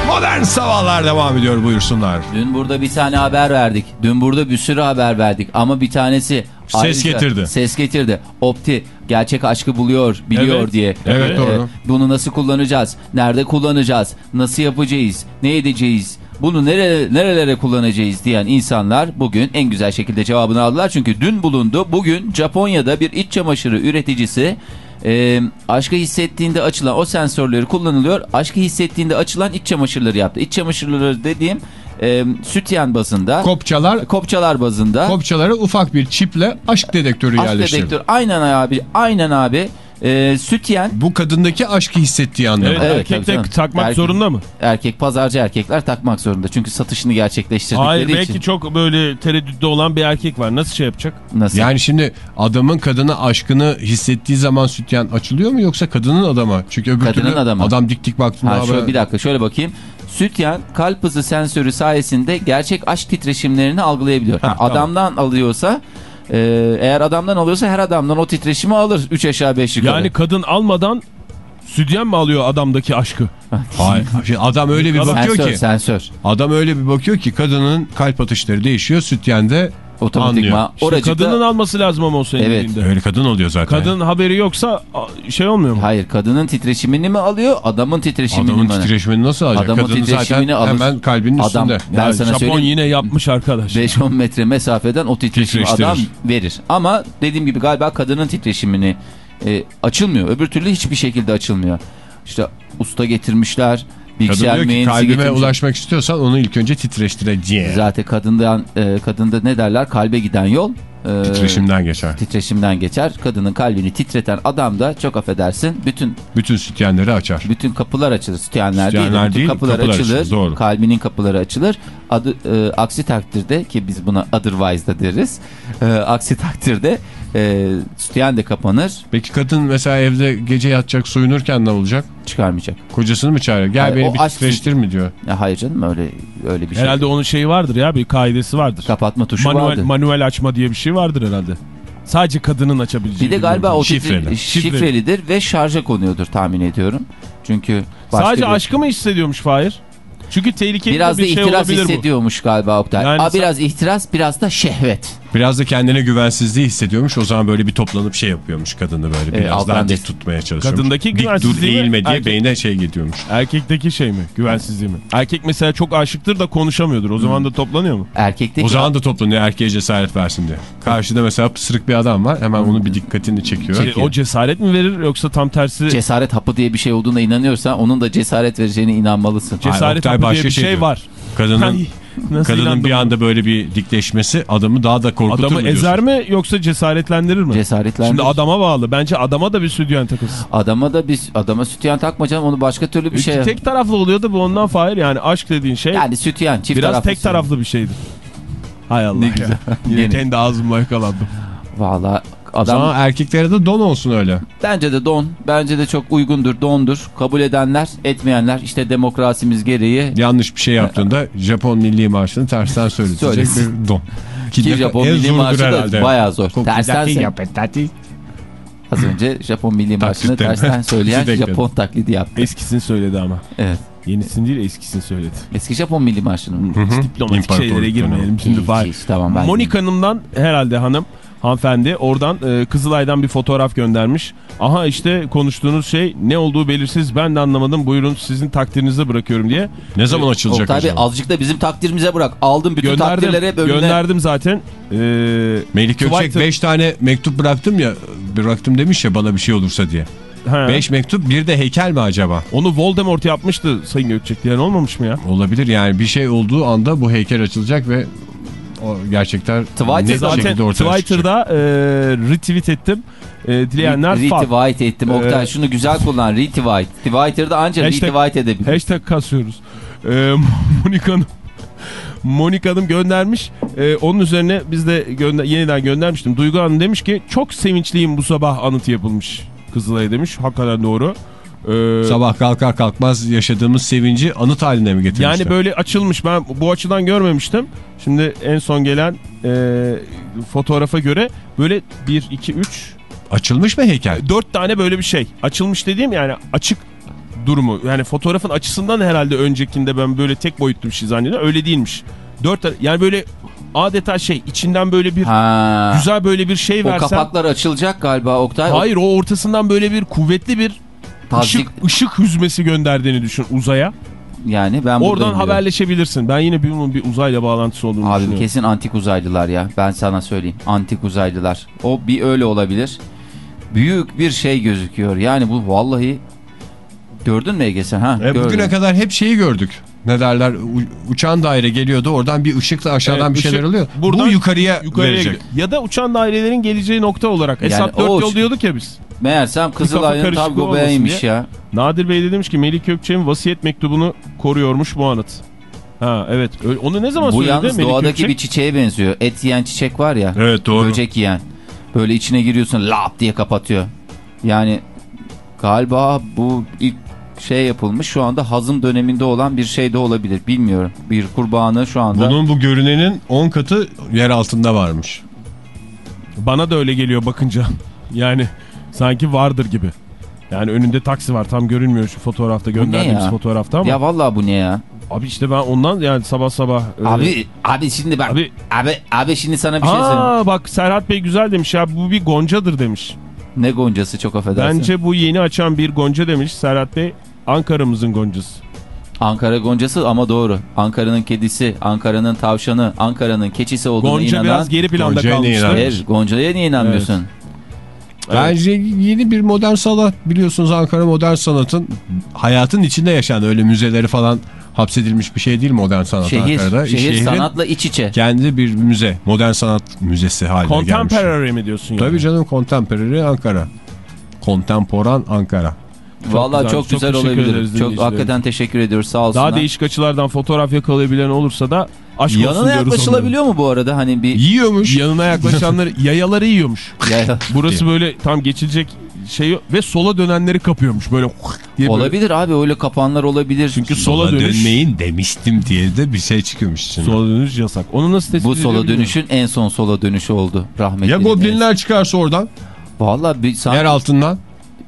Modern sabahlar devam ediyor buyursunlar. Dün burada bir tane haber verdik. Dün burada bir sürü haber verdik. Ama bir tanesi... Ses getirdi. Ses getirdi. Opti gerçek aşkı buluyor, biliyor Evet. diye. Evet, doğru. bunu nasıl kullanacağız? Nerede kullanacağız? Nasıl yapacağız? Ne edeceğiz? Bunu nereye, nerelere kullanacağız diyen insanlar bugün en güzel şekilde cevabını aldılar. Çünkü dün bulundu. Bugün Japonya'da bir iç çamaşırı üreticisi e, aşkı hissettiğinde açılan o sensörleri kullanılıyor. Aşkı hissettiğinde açılan iç çamaşırları yaptı. İç çamaşırları dediğim e, sütyen bazında, Kopçalar kopçalar bazında. kopçalara ufak bir çiple aşk dedektörü aşk yerleştirdi. dedektör. Aynen abi. Aynen abi. E, sütyen Bu kadındaki aşkı hissettiği anlamda. Evet, Evet, erkek de canım. takmak Erkek- zorunda mı? erkek pazarcı erkekler takmak zorunda. Çünkü satışını gerçekleştirdikleri Hayır için. belki çok böyle tereddütte olan bir erkek var. Nasıl şey yapacak? Nasıl? Yani şimdi adamın kadına aşkını hissettiği zaman sütyen açılıyor mu yoksa kadının adama? Çünkü öbür Kadının türlü adama. adam dik dik baktığında Ha, abi- şöyle bir dakika şöyle bakayım. Sütyen kalp hızı sensörü sayesinde gerçek aşk titreşimlerini algılayabiliyor. Ha, adamdan alıyorsa e, eğer adamdan alıyorsa her adamdan o titreşimi alır 3 aşağı 5 yukarı. Yani kadın almadan sütyen mi alıyor adamdaki aşkı? Hayır. Şimdi adam öyle bir bakıyor sensör ki sensör adam öyle bir bakıyor ki kadının kalp atışları değişiyor sütyen de otomatikman. İşte Oracıkta- kadının alması lazım ama o senin Evet. Öyle kadın oluyor zaten. Kadın haberi yoksa şey olmuyor mu? Hayır kadının titreşimini mi alıyor adamın titreşimini Adamın mi? titreşimini nasıl alacak? Adamın Kadının zaten titreşimini alır. hemen kalbinin Adam, üstünde. ben sana Japon söyleyeyim. yine yapmış arkadaş. 5-10 metre mesafeden o titreşimi adam verir. Ama dediğim gibi galiba kadının titreşimini e, açılmıyor. Öbür türlü hiçbir şekilde açılmıyor. İşte usta getirmişler. Kadın Bilgisayar diyor ki mühendisi kalbime getirmiş. ulaşmak istiyorsan onu ilk önce titreştireceğim. Zaten kadından, e, kadında ne derler? Kalbe giden yol. e, Titreşimden geçer. titreşimden geçer. Kadının kalbini titreten adam da çok affedersin bütün Bütün sütyenleri açar. bütün kapılar açılır. Sütyenler, Sütyenler değil, bütün değil, kapılar, kapılar açılır. açılır, doğru. Kalbinin kapıları açılır. Adı, e, aksi takdirde ki biz buna otherwise da deriz. E, aksi takdirde e, sütyen de kapanır, Peki kadın mesela evde gece yatacak soyunurken ne olacak? çıkarmayacak. Kocasını mı çağırıyor? Gel Hayır, beni o bir titreştir mi diyor. Ya hayır canım öyle öyle bir şey. Herhalde onun şeyi vardır ya bir kaidesi vardır. kapatma tuşu Manuel, vardı. manuel açma diye bir şey vardır herhalde. Sadece kadının açabileceği. bir de galiba o Şifreli. şifrelidir ve şarja konuyordur tahmin ediyorum. Çünkü başka Sadece bir- aşkı mı hissediyormuş Fahir? Çünkü tehlikeli biraz da bir şey ihtiras olabilir bu. hissediyormuş galiba Oktay. Yani Aa, sen- biraz ihtiras biraz da şehvet. Biraz da kendine güvensizliği hissediyormuş. O zaman böyle bir toplanıp şey yapıyormuş kadını böyle. Evet, Biraz daha dik tutmaya çalışıyormuş. Kadındaki dik dur eğilme diye Erkek- beyne şey gidiyormuş. Erkekteki şey mi? Güvensizliği mi? Erkek mesela çok aşıktır da konuşamıyordur. O zaman da toplanıyor mu? Erkekteki O zaman da toplanıyor erkeğe cesaret versin diye. Karşıda mesela pısırık bir adam var. Hemen onun bir dikkatini çekiyor. Şey, o cesaret mi verir yoksa tam tersi cesaret hapı diye bir şey olduğuna inanıyorsan onun da cesaret vereceğine inanmalısın. cesaret Hayır, hapı diye bir şey şey var. Kadının, nasıl kadının bir anda böyle bir dikleşmesi adamı daha da korkutur Adamı mu diyorsun? ezer mi yoksa cesaretlendirir mi? Cesaretlendir. Şimdi adama bağlı. Bence adama da bir sütyen takılsın. Adama da biz adama sütyen takma canım onu başka türlü bir şey. Tek taraflı oluyor da bu ondan Fahir. Yani aşk dediğin şey Yani sütyen çift biraz taraflı. tek taraflı bir şeydi. Hay Allah Ne ya. güzel. Yine Yine. kendi ağzımla yakalandım. Valla O adam zaman erkeklere de don olsun öyle. bence de don. Bence de çok uygundur dondur. Kabul edenler etmeyenler işte demokrasimiz gereği Yanlış bir şey yaptığında Japon Milli Marşı'nı tersten söyletecek Söylesin. bir don. Ki Ki Japon milli zorudur marşı da herhalde. bayağı zor. Tersten Az önce Japon milli marşını Taklitten. tersten söyleyen. Japon taklidi yaptı. Eskisini söyledi ama. Evet. Yenisini değil eskisini söyledi. Eski Japon milli marşını mı? Diplomatik şeylere girmeyelim şimdi. Var. tamam, Monika Hanım'dan herhalde hanım hanımefendi oradan e, Kızılay'dan bir fotoğraf göndermiş. Aha işte konuştuğunuz şey ne olduğu belirsiz ben de anlamadım buyurun sizin takdirinize bırakıyorum diye. Ne zaman açılacak Oktay Bey acaba? azıcık da bizim takdirimize bırak. Aldım bütün Gönderdim, önüne. gönderdim zaten. Ee, Melih Gökçek Twitter- 5 tane mektup bıraktım ya bıraktım demiş ya bana bir şey olursa diye. Ha. 5 mektup bir de heykel mi acaba? Onu Voldemort yapmıştı Sayın Gökçek diyen olmamış mı ya? Olabilir yani bir şey olduğu anda bu heykel açılacak ve o gerçekler Twitter'da net şekilde ortaya. Twitter'da e, retweet ettim. E, dileyenler fal. Retweet ettim. Oktay Ee, şunu güzel kullan. Retweet. Twitter'da ancak Hashtag- retweet edebilir. Hashtag kasıyoruz. E, Monika Hanım. Monika Hanım göndermiş. E, onun üzerine biz de gönder yeniden göndermiştim. Duygu Hanım demiş ki çok sevinçliyim bu sabah anıtı yapılmış. Kızılay'a demiş. Hakikaten doğru. E, Sabah kalkar kalkmaz yaşadığımız sevinci anıt haline mi getirmişler? Yani böyle açılmış. Ben bu açıdan görmemiştim. Şimdi en son gelen e, fotoğrafa göre böyle 1, 2, 3, Açılmış mı heykel? 4 tane böyle bir şey. Açılmış dediğim yani açık durumu. Yani fotoğrafın açısından herhalde öncekinde ben böyle tek boyutlu bir şey zannediyorum. Öyle değilmiş. 4 tane yani böyle adeta şey içinden böyle bir Ha. güzel böyle bir şey O versen. kapaklar açılacak galiba Oktay. Hayır o ortasından böyle bir kuvvetli bir Tazik- ışık, ışık hüzmesi gönderdiğini düşün uzaya. Yani ben Oradan haberleşebilirsin. Ben yine bunun bir uzayla bağlantısı olduğunu Abi düşünüyorum. kesin antik uzaylılar ya. Ben sana söyleyeyim. Antik uzaylılar. O bir öyle olabilir. Büyük bir şey gözüküyor. Yani bu vallahi gördün mü Ege sen? Ha, E, gördüm. bugüne kadar hep şeyi gördük. Ne derler? U- uçan daire geliyordu. Oradan bir ışıkla aşağıdan Evet, bir şeyler ışık oluyor. buradan Bu yukarıya, Yukarıya verecek. gidiyor. Ya da uçan dairelerin geleceği nokta olarak. Esat o 4 uç- yol diyorduk ya biz. Meğersem Kızılay'ın karışıklığı tabgo olmasın beymiş diye. ya. Nadir Bey de demiş ki Melik Gökçek'in vasiyet mektubunu koruyormuş bu anıt. Ha evet. Onu ne zaman Bu söyledi yalnız Melik doğadaki bir çiçeğe benziyor. Et yiyen çiçek var ya. Evet doğru. Böcek yiyen. Böyle içine giriyorsun lap diye kapatıyor. Yani galiba bu ilk şey yapılmış şu anda hazım döneminde olan bir şey de olabilir. Bilmiyorum. Bir kurbanı şu anda. Bunun bu görünenin 10 katı yer altında varmış. Bana da öyle geliyor bakınca. Yani sanki vardır gibi. Yani önünde taksi var tam görünmüyor şu fotoğrafta gönderdiğimiz fotoğrafta ama. Ya vallahi bu ne ya? Abi işte ben ondan yani sabah sabah. e, Abi abi şimdi bak. Abi Abi- abi, şimdi sana bir şey söyleyeyim. Aa bak Serhat Bey güzel demiş ya bu bir goncadır demiş. Ne goncası çok affedersin. Bence bu yeni açan bir gonca demiş Serhat Bey. Ankara'mızın goncası. Ankara goncası ama doğru. Ankara'nın kedisi, Ankara'nın tavşanı, Ankara'nın keçisi olduğuna Gonca inanan. biraz geri planda Gonca'ya kalmıştı. Hayır, Gonca'ya niye inanmıyorsun? Bence yeni bir modern sanat biliyorsunuz Ankara modern sanatın hayatın içinde yaşayan öyle müzeleri falan hapsedilmiş bir şey değil modern sanat Şehir, Ankara'da. şehir Şehrin sanatla iç içe. Kendi bir müze, modern sanat müzesi haline gelmiş. Contemporary mi diyorsun yani? Tabii canım contemporary Ankara. Kontemporan Ankara. Vallahi güzel, çok çok güzel teşekkür olabilir. Çok hakikaten teşekkür ediyoruz sağ olsunlar. Daha değişik açılardan fotoğraf yakalayabilen olursa da aşk olsun Yanına diyoruz yaklaşılabiliyor mu bu arada? Hani bir Yiyormuş. Yanına yaklaşanları yayaları yiyormuş. Burası böyle tam geçilecek şey ve sola dönenleri kapıyormuş böyle diye böyle. olabilir abi öyle kapanlar olabilir. Çünkü sola, dönüş dönmeyin demiştim diye de bir şey çıkıyormuş içinde. sola dönüş yasak. Onu nasıl tespit bu sola dönüşün en son sola dönüşü oldu rahmetli. Ya goblinler çıkarsa oradan Vallahi bir sanki yer altından.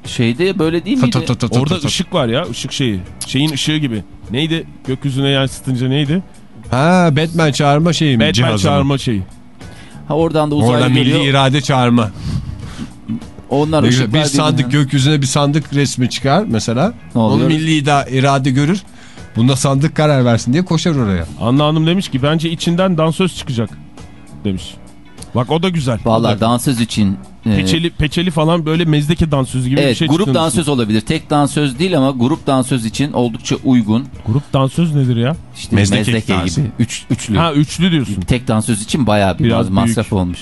Şeyde böyle değil miydi? fıt fıt fıt Orada ışık var ya ışık şeyi. Şeyin ışığı gibi. Neydi? Gökyüzüne yansıtınca neydi? Ha Batman çağırma şeyi mi? Batman cihazı mı? çağırma şeyi. Ha oradan da uzaylı Orada milli geliyor. irade çağırma. Onlar ışıklar bir sandık birbirine- gökyüzüne bir sandık resmi çıkar mesela. Ne Onu oluyor? milli ida- irade görür. Bunda sandık karar versin diye koşar oraya. Anna Hanım demiş ki bence içinden dansöz çıkacak demiş. Bak o da güzel. Da- dansöz için. e, Peçeli, peçeli falan böyle mezdeke dansöz gibi bir Evet şey grup dansöz olabilir. Tek dansöz değil ama grup dansöz için oldukça uygun. Grup dansöz nedir ya? İşte Mezdeke mezdeke, dansı. gibi. Üç, üçlü. Ha üçlü diyorsun. Tek dansöz için bayağı bir Biraz mas- masraf olmuş.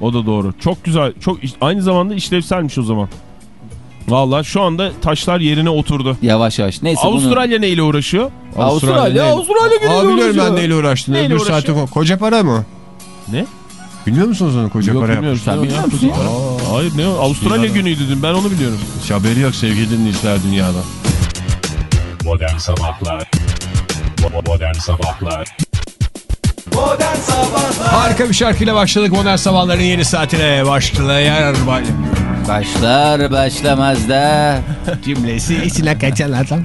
O da doğru. Çok güzel. Çok aynı zamanda işlevselmiş o zaman. Vallahi şu anda taşlar yerine oturdu. Yavaş yavaş. Neyse bunu... Avustralya neyle uğraşıyor? Avustralya, neyle- Avustralya gidiyor. Aa biliyorum ben uğraşıyor. neyle uğraştığını. Neyle uğraşıyor? ko- koca para mı? Ne? Bilmiyor musunuz onu koca Yok para bilmiyorum. yapmış? Sen biliyor musun ya? Aa, Hayır ne? Avustralya günüydü dün ben onu biliyorum. Hiç haberi yok sevgili dinleyiciler dünyada. Modern Sabahlar Modern Sabahlar Modern Sabahlar Harika bir şarkıyla başladık. Modern Sabahların yeni saatine başlayan Başlar başlamaz da. cümlesi içine kaçan adam.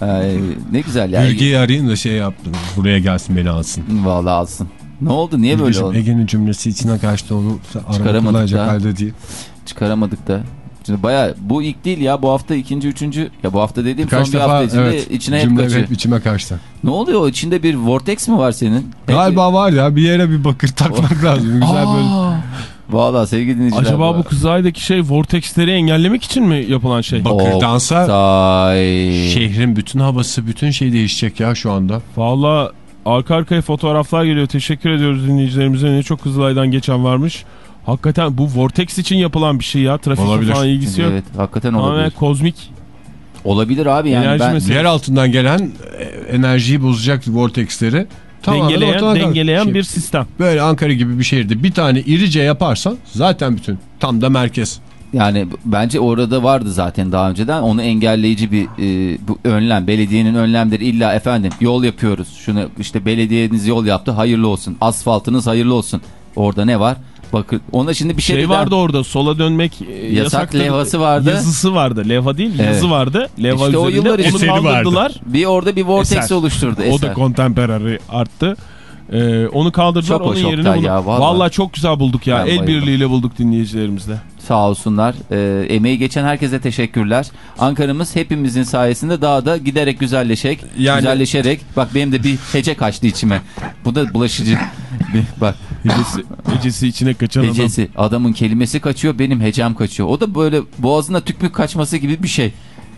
Ay, ne güzel ya. Bilgiyi arayayım da şey yaptım. Buraya gelsin beni alsın. Vallahi alsın. Ne oldu? Niye böyle Bilgeciğim, oldu? Ege'nin cümlesi içine kaçtı onu arama Çıkaramadık da. halde değil. Çıkaramadık da. Şimdi baya bu ilk değil ya bu hafta ikinci üçüncü ya bu hafta dediğim Kaç son bir defa hafta içinde evet içine hep cümle kaçıyor. hep içime kaçtı. Ne oluyor içinde bir vortex mi var senin? Galiba var ya bir yere bir bakır takmak lazım. Güzel böyle. Aa, Valla sevgili dinleyiciler. Acaba bu Kızılay'daki şey vortexleri engellemek için mi yapılan şey? Bakır dansa Say. şehrin bütün havası bütün şey değişecek ya şu anda. Valla arka arkaya fotoğraflar geliyor. Teşekkür ediyoruz dinleyicilerimize. Ne çok Kızılay'dan geçen varmış. Hakikaten bu vortex için yapılan bir şey ya. Trafikle Olabilir. falan ilgisi yok. Evet hakikaten Tamamen olabilir. kozmik. Olabilir abi yani Enerji ben meselesi. Yer altından gelen e, enerjiyi bozacak vortexleri tamamen dengeleyen, dengeleyen Şey, bir sistem. Böyle Ankara gibi bir şehirde bir tane irice yaparsan zaten bütün tam da merkez. Yani bence orada vardı zaten daha önceden onu engelleyici bir e, bu önlem belediyenin önlemleri illa efendim yol yapıyoruz şunu işte belediyeniz yol yaptı hayırlı olsun asfaltınız hayırlı olsun orada ne var bakın ona şimdi bir şey, Şey vardı orada sola dönmek e, Yasak yasaktır. levhası vardı. Yazısı vardı. Levha değil Evet. yazı vardı. Levha İşte o üzerinde yıllar onu eseri vardı. kaldırdılar. bir orada bir vortex Eser. oluşturdu O eser. da contemporary arttı. Ee, onu kaldırdılar Çok onun yerine bunu. ya, vallahi. vallahi. çok güzel bulduk ya. Ben El bayıldım. birliğiyle bulduk dinleyicilerimizle. Sağ olsunlar. Ee, emeği geçen herkese teşekkürler. Ankara'mız hepimizin sayesinde daha da giderek güzelleşerek, Yani- güzelleşerek. Bak benim de bir hece kaçtı içime. Bu da bulaşıcı. Bak Hecesi, hecesi içine kaçan adam. hecesi. Adamın kelimesi kaçıyor, benim hecem kaçıyor. O da böyle boğazına tükmük kaçması gibi bir şey.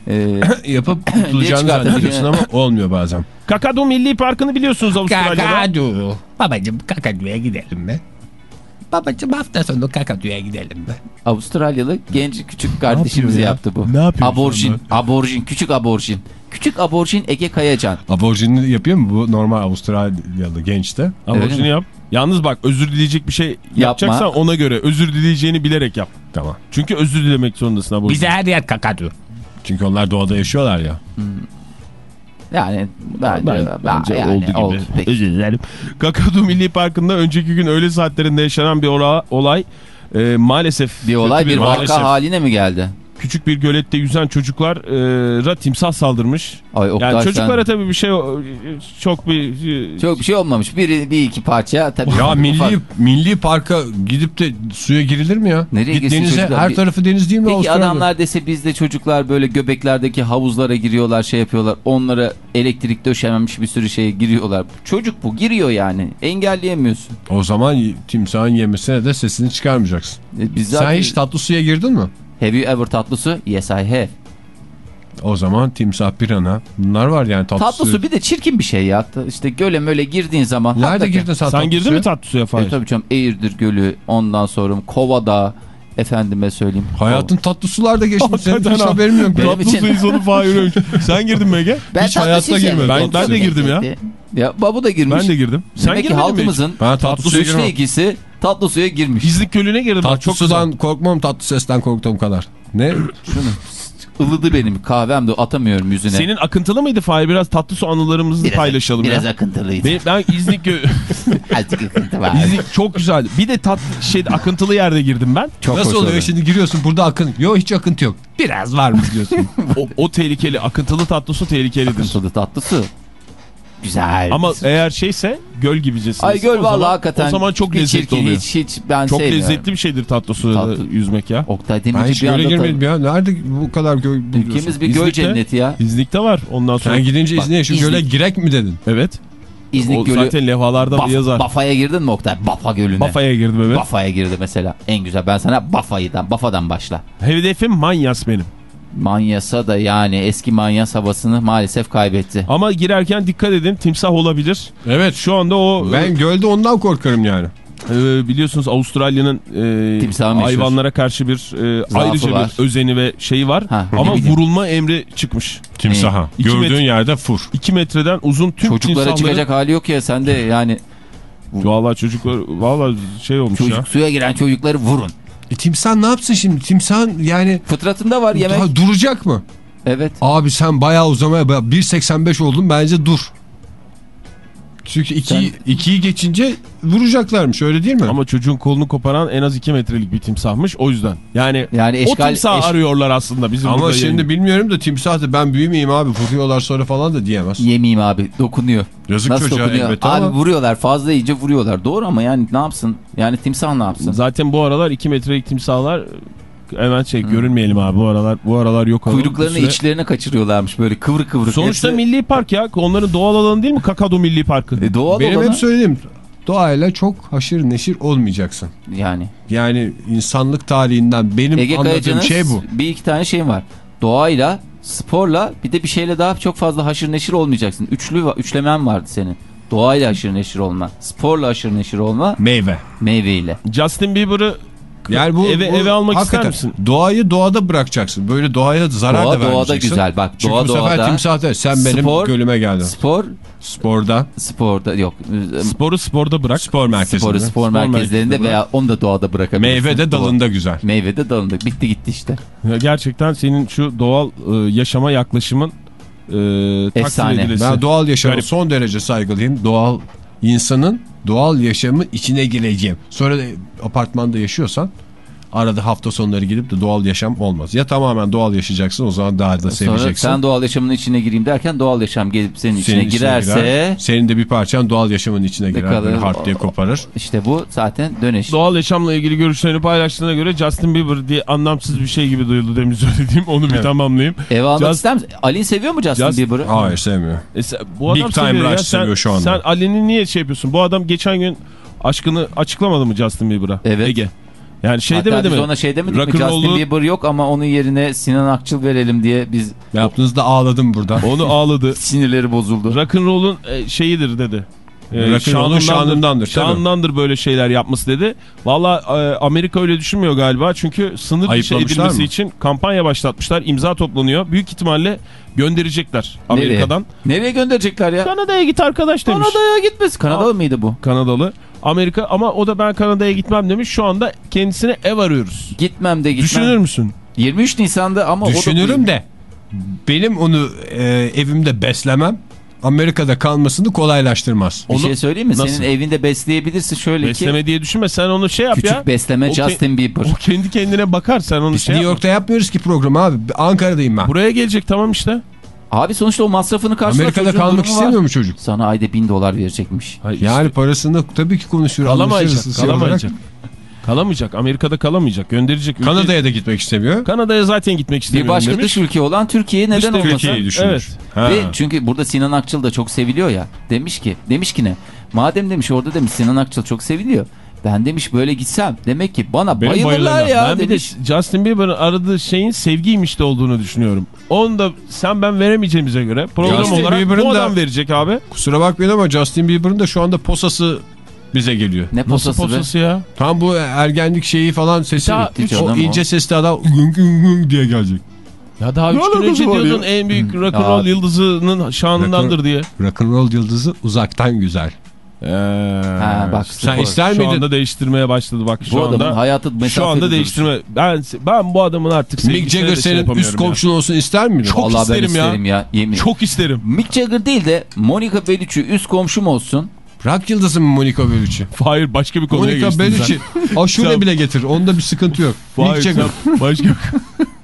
Ee, Yapıp çıkartabilir. zannediyorsun ama olmuyor bazen. Kakadu Milli Parkı'nı biliyorsunuz Avustralya'da. Kakadu. Babacım Kakadu'ya gidelim mi? Babacım hafta sonu Kakadu'ya gidelim mi? Avustralyalı genç küçük kardeşimiz ya? yaptı bu. Ne yapıyor Aborjin, sonra? aborjin, küçük aborjin. Küçük aborjin Ege Kayacan. Aborjini yapıyor mu bu normal Avustralyalı gençte? Mi? yap. Yalnız bak özür dileyecek bir şey yapacaksan ona göre özür dileyeceğini bilerek yap. Tamam. Çünkü özür dilemek zorundasın aborjin. Bize her yer Kakadu. Çünkü onlar doğada yaşıyorlar ya. Yani bence, Ben, bence yani oldu gibi. oldu. Özür dilerim. Kakadu Milli Parkı'nda önceki gün öğle saatlerinde yaşanan bir ola- olay e, maalesef Bir olay bir maalesef. vaka haline mi geldi? Küçük bir gölette yüzen çocuklara timsah saldırmış. Ay Oktay Yani sen- çocuklara tabii bir şey çok bir Çok bir şey olmamış. Bir, bir iki parça tabii. Ya ufak- milli milli parka gidip de suya girilir mi ya? Nereye Git denize çocuklar? her tarafı deniz değil mi Peki Avustralya? adamlar dese bizde çocuklar böyle göbeklerdeki havuzlara giriyorlar şey yapıyorlar. Onlara elektrik döşememiş bir sürü şeye giriyorlar. Çocuk bu giriyor yani. Engelleyemiyorsun. O zaman timsahın yemesine de sesini çıkarmayacaksın. E, Biz Sen hiç tatlı suya girdin mi? Have you ever tatlı su? Yes I have. O zaman timsah pirana bunlar var yani tatlı, Tatlı su bir de çirkin bir şey ya. İşte göle möle girdiğin zaman. Nerede hakikaten- girdin sen, Sen girdin mi tatlı suya E tabii canım Eğirdir Gölü ondan sonra Kovada efendime söyleyeyim. Hayatın tatlı sularda geçti. Senin Hakikaten hiç ha. haberin yok. Benim Tatlı için- su insanı Fahir. Sen girdin mi Ege? Ben Hiç hayatta girmedim. Ben- ben de girdim ya. Ya babu da girmiş. Ben de girdim. Sen Demek ki girdin mi hiç? halkımızın Ben tatlı suya ikisi tatlı suya girmiş. İzlik Gölü'ne girdim. Tatlı çok güzel. sudan korkmam tatlı sesten korktuğum kadar. Ne? Şunu ılıdı benim kahvem de atamıyorum yüzüne. Senin akıntılı mıydı Fahir? Biraz tatlı su anılarımızı paylaşalım Biraz ya. akıntılıydı. Ben, ben İznik, Azıcık akıntı var. İznik çok güzel. Bir de tatlı şey akıntılı yerde girdim ben. Çok Nasıl oluyor oldu. şimdi giriyorsun burada akın. Yok hiç akıntı yok. Biraz var mı diyorsun. O, o tehlikeli. Akıntılı tatlı su tehlikelidir. Akıntılı tatlı su. Güzel. Ama eğer şeyse göl gibicesiniz. Ay göl vallahi zaman- hakikaten. O zaman çok lezzetli çirkin, oluyor. Hiç, hiç ben çok sevmiyorum. lezzetli bir şeydir tatlı suda Tatlı. yüzmek ya. Oktay ben Demirci hiç bir göle girmedim ya. Nerede bu kadar göl buluyorsun? Ülkemiz bir göl İznik'te- cenneti ya. İznik'te var. Ondan sonra. Sen gidince İznik'e şu İznik- göle girek mi dedin? Evet. İznik o Gölü. zaten levhalarda Baf- yazar. Bafa'ya girdin mi Oktay? Bafa Gölü'ne. Bafa'ya girdim evet. Bafa'ya girdi mesela. En güzel. Ben sana Bafa'dan, Bafa'dan başla. Hedefim Manyas benim. Manyas'a da yani eski Manyas havasını maalesef kaybetti. Ama girerken dikkat edin timsah olabilir. Evet. Şu anda o Ben gölde ondan korkarım yani. e, biliyorsunuz Avustralya'nın e, hayvanlara karşı bir e, Zaafı ayrıca var. bir özeni ve şeyi var. Ha, Ama vurulma emri çıkmış. Timsaha. İki Gördüğün yerde fur. 2 metreden uzun tüm Çocuklara timsahları... çıkacak hali yok ya sen de yani Vallahi çocuklar vallahi şey olmuş çocuk ya. suya giren çocukları vurun. E, timsah ne yapsın şimdi? Timsahın yani Fıtratında var yemek. duracak mı? Evet. Abi sen bayağı uzamaya 1.85 oldun bence dur. Çünkü iki, ikiyi geçince vuracaklarmış öyle değil mi? Ama çocuğun kolunu koparan en az 2 metrelik bir timsahmış o yüzden. Yani, Yani eşkal- o timsahı eş- arıyorlar aslında bizim Ama şimdi yayın- bilmiyorum da timsah da ben büyümeyeyim abi vuruyorlar sonra falan da diyemez. Yemeyeyim abi dokunuyor. Yazık Nasıl çocuğa dokunuyor? elbette Abi ama. vuruyorlar fazla iyice vuruyorlar. Doğru ama yani ne yapsın? Yani timsah ne yapsın? Zaten bu aralar 2 metrelik timsahlar hemen şey görünmeyelim abi bu aralar bu aralar yok olalım. Kuyruklarını süre- içlerine kaçırıyorlarmış böyle kıvrı kıvrı. Sonuçta Hepsi- milli park ya. Onların doğal alanı değil mi? Kakadu Milli Parkı. E, doğal Benim olanı hep söylediğim doğayla çok haşır neşir olmayacaksın. yani. Yani insanlık tarihinden benim Ege anladığım şey bu. bir iki tane şeyim var. Doğayla, sporla bir de bir şeyle daha çok fazla haşır neşir olmayacaksın. Üçlü üçlemen vardı senin. Doğayla haşır neşir olma, sporla haşır neşir olma, Meyve. meyveyle. Justin Bieber'ı Yani bu, eve, bu eve almak hakikaten ister misin? Doğayı doğada bırakacaksın. Böyle doğaya zarar Doğa da doğada vermeyeceksin. güzel bak. Çünkü doğa bu sefer doğada. timsah der sen benim Spor- gölüme geldin. Spor, Sporda, sporda yok. Sporu sporda bırak. spor merkezinde. Sporu spor, merkezlerinde merkezinde veya onu da doğada bırakabilirsin. Meyve de Doğa- dalında güzel. Meyve de dalında. Bitti gitti işte. Ya Gerçekten senin şu doğal e, yaşama yaklaşımın e, takdir Efsane. edilesi. Ben doğal yaşama Garip. son derece saygılıyım. Doğal insanın doğal yaşamı içine gireceğim. Sonra da apartmanda yaşıyorsan arada hafta sonları gidip de doğal yaşam olmaz. Ya tamamen doğal yaşayacaksın o zaman daha da Sonra seveceksin. sen doğal yaşamın içine gireyim derken doğal yaşam gelip senin içine Senin içine girerse girer. senin de bir parçan doğal yaşamın içine girer. kalır. Böyle diye koparır. işte bu zaten dönüş. Doğal yaşamla ilgili görüşlerini paylaştığına göre Justin Bieber diye anlamsız bir şey gibi duyuldu demin söylediğim. Onu bir Evet. tamamlayayım. Eve almak Just- ister misin? Ali seviyor mu Justin Just- Bieber'ı? Hayır sevmiyor. E sen- bu Big adam time seviyor ya. rush Sen, seviyor şu anda. Sen Ali'nin niye şey yapıyorsun? Bu adam geçen gün aşkını açıklamadı mı Justin Bieber'a? Evet. Ege. Yani şey Hatta demedi biz mi? ona şey demedik mi? Rock'n'roll'u- Justin Bieber yok ama onun yerine Sinan Akçıl verelim diye biz Yaptığınızda ağladım burada. Onu ağladı. sinirleri bozuldu. Rock'n'roll'un e, şeyidir dedi. E, Rock'n'roll'un şanındandır. Şanındandır böyle şeyler yapması dedi. Valla e, Amerika öyle düşünmüyor galiba. Çünkü sınır dışı edilmesi mı? için kampanya başlatmışlar. İmza toplanıyor. Büyük ihtimalle gönderecekler Amerika'dan. Nereye? Nereye gönderecekler ya? Kanada'ya git arkadaş demiş. Kanada'ya gitmez. Kanadalı mıydı bu? Kanadalı. Amerika ama o da ben Kanada'ya gitmem demiş. Şu anda kendisine ev arıyoruz. Gitmem de gitmem. Düşünür müsün? 23 Nisan'da ama o da... Düşünürüm de benim onu e, evimde beslemem Amerika'da kalmasını kolaylaştırmaz. Bir Onu- şey söyleyeyim mi? Nasıl? Senin evinde besleyebilirsin şöyle Besleme ki. diye düşünme. Sen onu şey yap Küçük ya. besleme O Justin Bieber. O kendi kendine bakar. Sen onu Biz şey New yapma. York'ta yapmıyoruz ki programı abi. Ankara'dayım ben. Buraya gelecek tamam işte. Abi sonuçta o masrafını karşılar. Amerika'da kalmak istemiyor mu çocuk? Sana ayda 1000 dolar verecekmiş. Hayır, Yani işte parasını tabii ki konuşur. kalamayacak. şey. Kalamayacak. Kalamayacak. Amerika'da kalamayacak. Gönderecek. Kanada'ya da gitmek istemiyor. Kanada'ya zaten gitmek Bir istemiyorum başka demiş. dış ülke olan Türkiye'ye neden olmasın? Türkiye'yi düşünür. Evet. Ha. Ve çünkü burada Sinan Akçıl da çok seviliyor ya. Demiş ki, demiş ki ne? Madem demiş orada demiş Sinan Akçıl çok seviliyor. Ben demiş böyle gitsem demek ki bana Benim bayılırlar bayılırlar. ya Ben demiş. bir de Justin Bieber'ın aradığı şeyin sevgiymiş de olduğunu düşünüyorum. Onu da sen ben veremeyeceğimize göre program Justin olarak Bieber'ın bu da- adam verecek abi. Kusura bakmayın ama Justin Bieber'ın da şu anda posası bize geliyor. Ne Nasıl posası, be? posası ya? Tam bu ergenlik şeyi falan sesi. Ya, üç o ince sesli adam gın gın gın diye gelecek. Ya daha Ne 3 gün önce var ya? diyordun en büyük rock'n'roll Ya. yıldızının şanındandır diye. Rock'n'roll yıldızı uzaktan güzel. Ha, bak, Sen spor. ister Şu miydin? anda değiştirmeye başladı bak şu Bu adamın anda. hayatı Şu anda değiştirme. Ben ben bu adamın artık Mick Jagger şey senin üst komşun olsun ister miydin? Çok Vallahi ben isterim ya. isterim ya. yemin. Çok isterim. Mick Jagger değil de Monica Bellucci üst komşum olsun. Rock yıldızı mı Monica Bellucci? Hayır başka bir konuya Monica geçtin Bellucci aşure Sen- bile getir. Onda bir sıkıntı yok. Mick Jagger. başka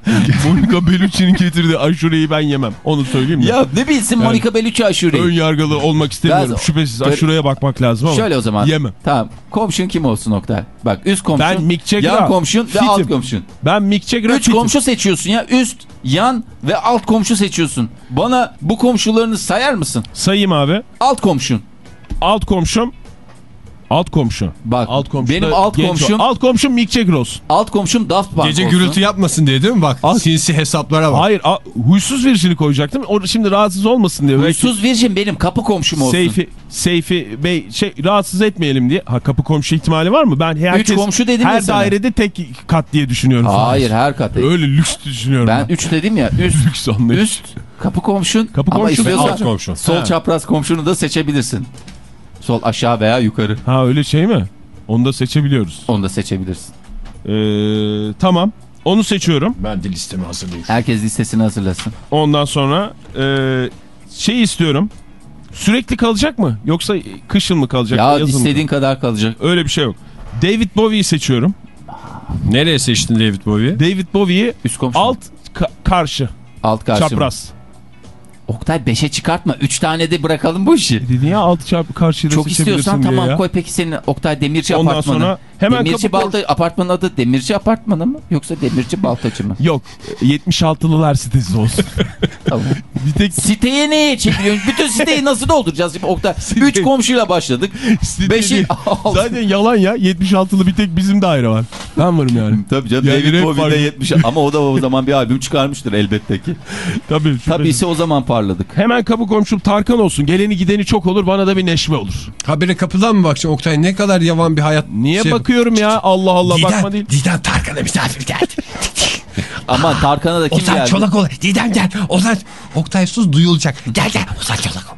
Monica Bellucci'nin getirdiği aşureyi ben yemem. Onu söyleyeyim mi? Ya ne bilsin Monica Bellucci Ön aşureyi. yargılı olmak istemiyorum. Ben- Şüphesiz aşureye bakmak lazım ama. Şöyle o zaman. Yemem. Tamam. Komşun kim olsun Oktay? Bak üst komşun, Ben Mick Jagger'a yan komşun ve fitim. alt komşun. Ben Mick Jagger'a Üç fitim. komşu seçiyorsun ya. Üst, yan ve alt komşu seçiyorsun. Bana bu komşularını sayar mısın? Sayayım abi. Alt komşun. Alt komşum. Alt komşu. Bak Alt komşu benim alt komşum o. Alt komşum Mick Jagger olsun. alt komşum Daft Punk Gece olsun. gürültü yapmasın diye değil mi? Bak Al. sinsi hesaplara bak. Hayır a, huysuz birisini koyacaktım. O şimdi rahatsız olmasın diye. Huysuz Virgin benim kapı komşum olsun. Seyfi, Seyfi Bey şey rahatsız etmeyelim diye. Ha kapı komşu ihtimali var mı? Ben herkes, Üç komşu dedim her sana. dairede tek kat diye düşünüyorum. Hayır her kat. Öyle lüks düşünüyorum. Ben 3 dedim ya. Üst, Lüks anlayış. üst kapı komşun. Kapı Ama komşu ve istiyorsan alt komşun. Sol çapraz komşunu da seçebilirsin. Sol aşağı veya yukarı. Ha öyle şey mi? Onu da seçebiliyoruz. Onu da seçebilirsin. Ee, tamam. Onu seçiyorum. Ben de listemi hazırlayayım. Herkes listesini hazırlasın. Ondan sonra e, şey istiyorum. Sürekli kalacak mı? Yoksa kışın mı kalacak? Ya yazın mı? istediğin kadar kalacak. Öyle bir şey yok. David Bowie'yi seçiyorum. Nereye seçtin David Bowie? David Bowie'yi Üst komşu. alt ka- karşı, alt karşı. mı? çapraz. Oktay 5'e çıkartma. 3 tane de bırakalım bu işi. Dedin ya alt çap karşıyı da Çok istiyorsan tamam ya. koy peki senin Oktay Demirci Ondan apartmanı. sonra hemen Demirci Balta apartmanın adı Demirci apartmanı mı yoksa Demirci Baltacı mı? Yok 76'lılar sitesi olsun. tamam. bir tek Siteye neye çekiliyorsun? Bütün siteyi nasıl dolduracağız? Şimdi Oktay 3 komşuyla başladık. site Beşi- değil. Zaten yalan ya 76'lı bir tek bizim daire var. Ben varım yani. Tabii canım Yani David rap Bowie var. de 70 ama o da o zaman bir albüm çıkarmıştır elbette ki. Tabii. Tabii ise o zaman parladık. Hemen kapı komşum Tarkan olsun. Geleni gideni çok olur bana da bir neşve olur. Habire kapıdan mı bakacaksın Oktay? Ne kadar yavan bir hayat. Niye şey- bakıyorum ya Allah Allah bakma Didem, değil. Didem Tarkan'a misafir geldi. Ama Tarkan'a da kim Ozan geldi? Çolakoğlu. Didem gel. Ozan. Oktay sus duyulacak. Gel gel. Ozan Çolakoğlu.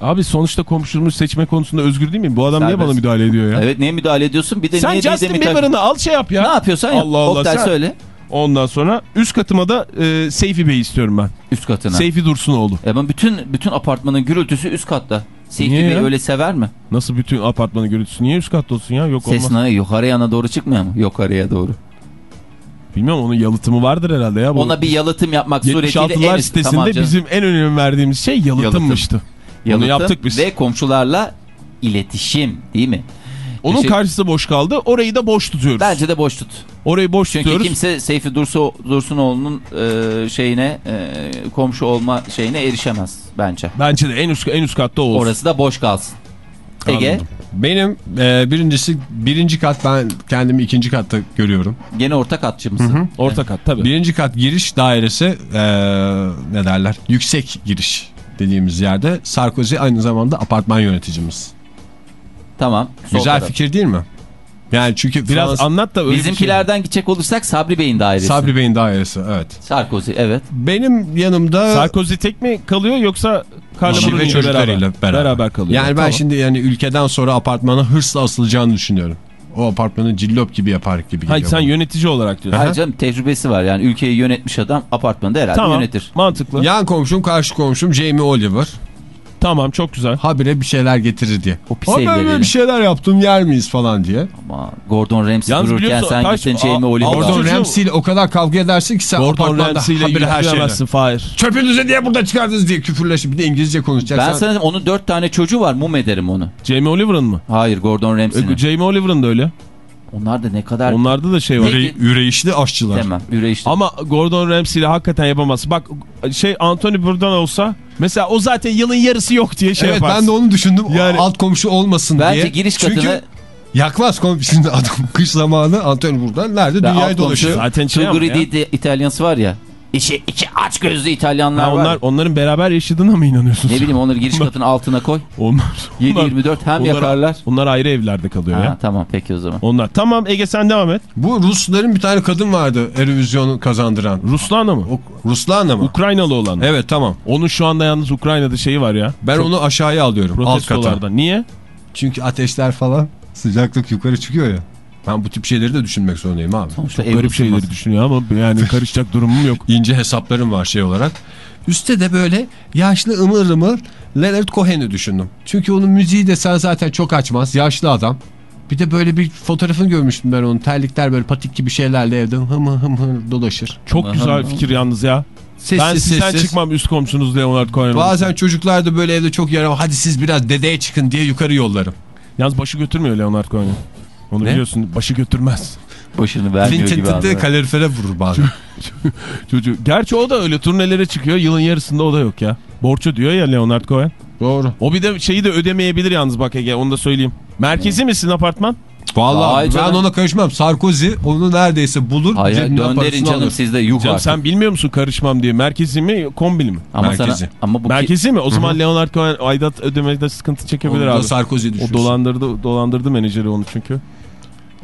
Abi sonuçta komşumuzu seçme konusunda özgür değil miyim? Bu adam niye Serbest. bana müdahale ediyor ya? Evet niye müdahale ediyorsun? Bir de Sen niye Justin Bieber'ını al şey yap ya. Ne yapıyorsan yap. Allah Allah, Oktay sen- söyle. Ondan sonra üst katıma da e, Seyfi Bey istiyorum ben. Üst katına. Seyfi Dursunoğlu. E ben bütün bütün apartmanın gürültüsü üst katta. Seyfi Niye Bey ya? öyle sever mi? Nasıl bütün apartmanın gürültüsü? Niye üst katta olsun ya? Yok olmaz. Ses? Yukarı yana doğru çıkmıyor mu? Yukarıya doğru. Bilmiyorum onun yalıtımı vardır herhalde ya. Bu Ona bir yalıtım yapmak suretiyle 76'lar en üst- sitesinde Tamam canım. bizim en önem verdiğimiz şey yalıtımmıştı. Yalıtım Onu yaptık biz. Ve komşularla iletişim değil mi? Onun Teşekkür- karşısı boş kaldı. Orayı da boş tutuyoruz. Bence de boş tut. Orayı boş Çünkü tutuyoruz. kimse Seyfi Dursu, Dursunoğlu'nun e, şeyine e, komşu olma şeyine erişemez bence. Bence de en üst en üst katta olsun. Orası da boş kalsın. Ege Anladım. Benim e, birincisi birinci kat ben kendimi ikinci katta görüyorum. gene orta katçı mısın? Orta kat tabii. Birinci kat giriş dairesi e, ne derler yüksek giriş dediğimiz yerde Sarkozy aynı zamanda apartman yöneticimiz. Tamam. sol Güzel taraf. fikir değil mi? Yani çünkü Biraz Fransız- anlat da öyle şey. Bizimkilerden gidecek olursak Sabri Bey'in dairesi. Sabri Bey'in dairesi evet. Sarkozy evet. Benim yanımda Sarkozy tek mi kalıyor yoksa Eşi ve çocuklarıyla beraber. beraber kalıyor. Yani ben Tamam. şimdi yani ülkeden sonra apartmana hırsla asılacağını düşünüyorum. O apartmanı cillop gibi yapar gibi Hayır sen bana. yönetici olarak diyorsun. Hayır canım tecrübesi var yani ülkeyi yönetmiş adam apartmanı da herhalde Tamam yönetir. mantıklı. Yan komşum karşı komşum Jamie Oliver. Tamam çok güzel. Habire bir şeyler getirir diye. O pis Ha ben böyle elleriyle. bir şeyler yaptım yer miyiz falan diye. Ama Gordon Ramsay Yalnız dururken sen gittin Jamie Aa, Oliver'ı Gordon Ramsay ile o kadar kavga edersin ki sen Gordon Ramsay ile habire her şeyler. yürüyemezsin Fahir. Çöpünüzü niye burada çıkardınız diye küfürleşip bir de İngilizce konuşacaksan. Ben sana onun dört tane çocuğu var mum ederim onu. Jamie Oliver'ın mı? Hayır Gordon Ramsay'nin. E, Jamie Oliver'ın da öyle. Onlar da ne kadar Onlarda da şey var. Üre, üreyişli aşçılar. demem. Üreyişli. Ama Gordon Ramsay ile hakikaten yapamaz. Bak şey Anthony buradan olsa mesela o zaten yılın yarısı yok diye şey evet yaparsın. ben de onu düşündüm. Yani- Alt komşu olmasın Bence diye. giriş Çünkü katına yakmaz komşu. Şimdi adam kış zamanı Antonio buradan nerede? Dünyayı dolaşıyor. Zaten şey. Tuguri İtalyansı var ya. İçi, iki aç gözlü İtalyanlar Ha, var. onlar, onların beraber yaşadığına mı inanıyorsun? Ne bileyim onları giriş katının altına koy. Onlar, 7-24 hem onlar- yakarlar. Onlar ayrı evlerde kalıyor Ha, ya. tamam peki o zaman. Onlar. Tamam Ege sen devam et. Bu Rusların bir tane kadın vardı Eurovision'u kazandıran. Ruslana mı? O, Ruslana mı? Ukraynalı olan. Evet tamam. Onun şu anda yalnız Ukrayna'da şeyi var ya. Ben onu aşağıya alıyorum. Alt kata. Protestolarda. Niye? Çünkü ateşler falan sıcaklık yukarı çıkıyor ya. Ben bu tip şeyleri de düşünmek zorundayım abi. Sonuçta Garip Ebru şeyleri Sılmaz. düşünüyor ama yani karışacak durumum yok. İnce hesaplarım var şey olarak. Üste de böyle yaşlı ımır ımır Leonard Cohen'i düşündüm. Çünkü onun müziği de sen zaten çok açmaz. Yaşlı adam. Bir de böyle bir fotoğrafını görmüştüm ben onun. Terlikler böyle patik gibi şeylerle evde hım hım hım dolaşır. Çok Aha. güzel fikir yalnız ya. Sessiz ben sizden sessiz. çıkmam üst komşunuz Leonard Cohen. Bazen çocuklar da böyle evde çok yaram. Hadi siz biraz dedeye çıkın diye yukarı yollarım. Yalnız başı götürmüyor Leonard Cohen'i. Onu Ne? biliyorsun başı götürmez. Başını vermiyor gibi Clinton de anlar. kalorifere vurur bazen. Çocuğu. Gerçi o da öyle turnelere çıkıyor. Yılın yarısında o da yok ya. Borç ödüyor ya Leonard Cohen. Doğru. O bir de şeyi de ödemeyebilir yalnız bak Ege onu da söyleyeyim. Merkezi misin apartman? Vallahi Vay ben canım. ona karışmam. Sarkozy onu neredeyse bulur. Hayır dönderin canım alır. sizde yuh Canım artık. sen bilmiyor musun karışmam diye. Merkezi mi kombili mi? Ama Merkezi. Sana, ama bu ki- Merkezi mi? O zaman Leonard Cohen aidat ödemede sıkıntı çekebilir Onu da abi. Sarkozy O düşünsün. dolandırdı dolandırdı menajeri onu çünkü.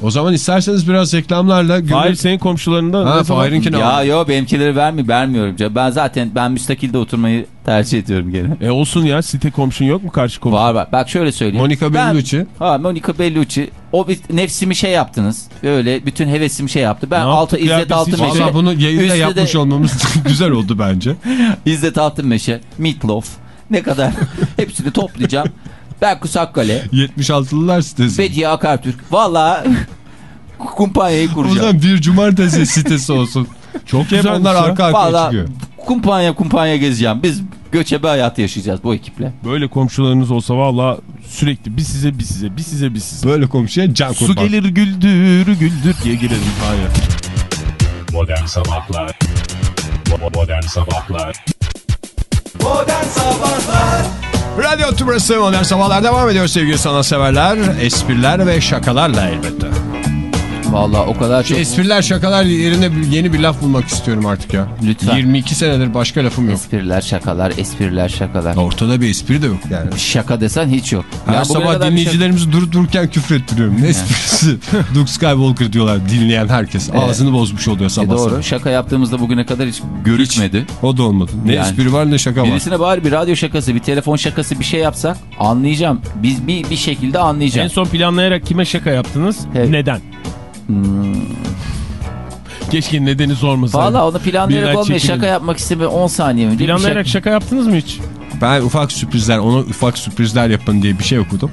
O zaman isterseniz biraz reklamlarla... Fahir Hayır senin komşularında Ha, Fahir'inkini Ya al. yo benimkileri vermi vermiyorum. Ben zaten ben müstakilde oturmayı tercih ediyorum gene. E olsun ya site komşun yok mu karşı komşu? Var var. Bak şöyle söyleyeyim. Monica Ben- Bellucci. Ha Monica Bellucci. O bir nefsimi şey yaptınız. Öyle bütün hevesimi şey yaptı. Ben Ne altı? İzzet Biz Altın hiç- Meşe. Valla bunu yayında Üstte de- yapmış olmamız güzel oldu bence. İzzet Altın Meşe. Meatloaf. ne kadar hepsini toplayacağım. Ben Kusakkale, 76'lılar sitesi. Bediye Akartürk. Valla kumpanyayı O kuracağım. zaman bir cumartesi sitesi olsun. Çok güzel onlar arka arkaya Valla çıkıyor. kumpanya kumpanya gezeceğim. Biz göçebe hayatı yaşayacağız bu ekiple. Böyle komşularınız olsa valla sürekli bir size bir size bir size bir size. Böyle komşuya can Su kurban. gelir güldür güldür diye girelim. Hayır. Modern Sabahlar Modern Sabahlar Modern Sabahlar Radyo Tümrüt'ü Modern Sabahlar devam ediyor sevgili sanatseverler. Espriler ve şakalarla elbette. Valla o kadar Şu çok... espriler şakalar yerine yeni bir laf bulmak istiyorum artık ya. Lütfen. 22 senedir başka lafım yok. Espriler şakalar, espriler şakalar. Ortada bir espri de yok yani. Şaka desen hiç yok. Her Ya sabah dinleyicilerimizi durup dururken küfür ettiriyorum. Ne esprisi? Luke Skywalker diyorlar dinleyen herkes. Ağzını bozmuş oluyor şaka- sabah E doğru. sabah. Şaka yaptığımızda bugüne kadar hiç görükmedi. O da olmadı. Ne Yani. espri var ne şaka var. Birisine bari bir radyo şakası, bir telefon şakası bir şey yapsak anlayacağım. Biz bir, bir şekilde En anlayacağım. son planlayarak kime şaka yaptınız? Evet. Neden? Keşke nedeni sormasaydım. Valla onu planlayarak olmuyor. çekilelim. Şaka yapmak istemiyor 10 saniye önce. Planlayarak şaka- şaka yaptınız mı hiç? Ben ufak sürprizler, ona ufak sürprizler yapın diye bir şey okudum.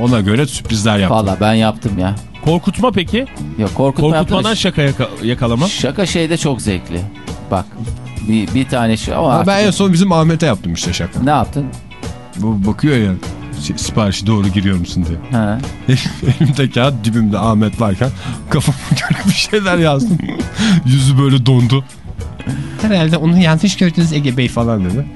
Ona göre sürprizler yaptım. Valla ben yaptım ya. Korkutma peki? Yok korkutma Korkutmadan şaka yaka- yakalama. Şaka şeyde çok zevkli. Bak bir, bir tane şey ama Ha, artık- ben en son bizim Ahmet'e yaptım işte şaka. ne yaptın? Bu bakıyor ya si- siparişi doğru giriyor musun diye. Ha. Elimde kağıt dibimde Ahmet varken kafama göre bir şeyler yazdım. Yüzü böyle dondu. Herhalde onu yanlış gördünüz Ege Bey falan dedi.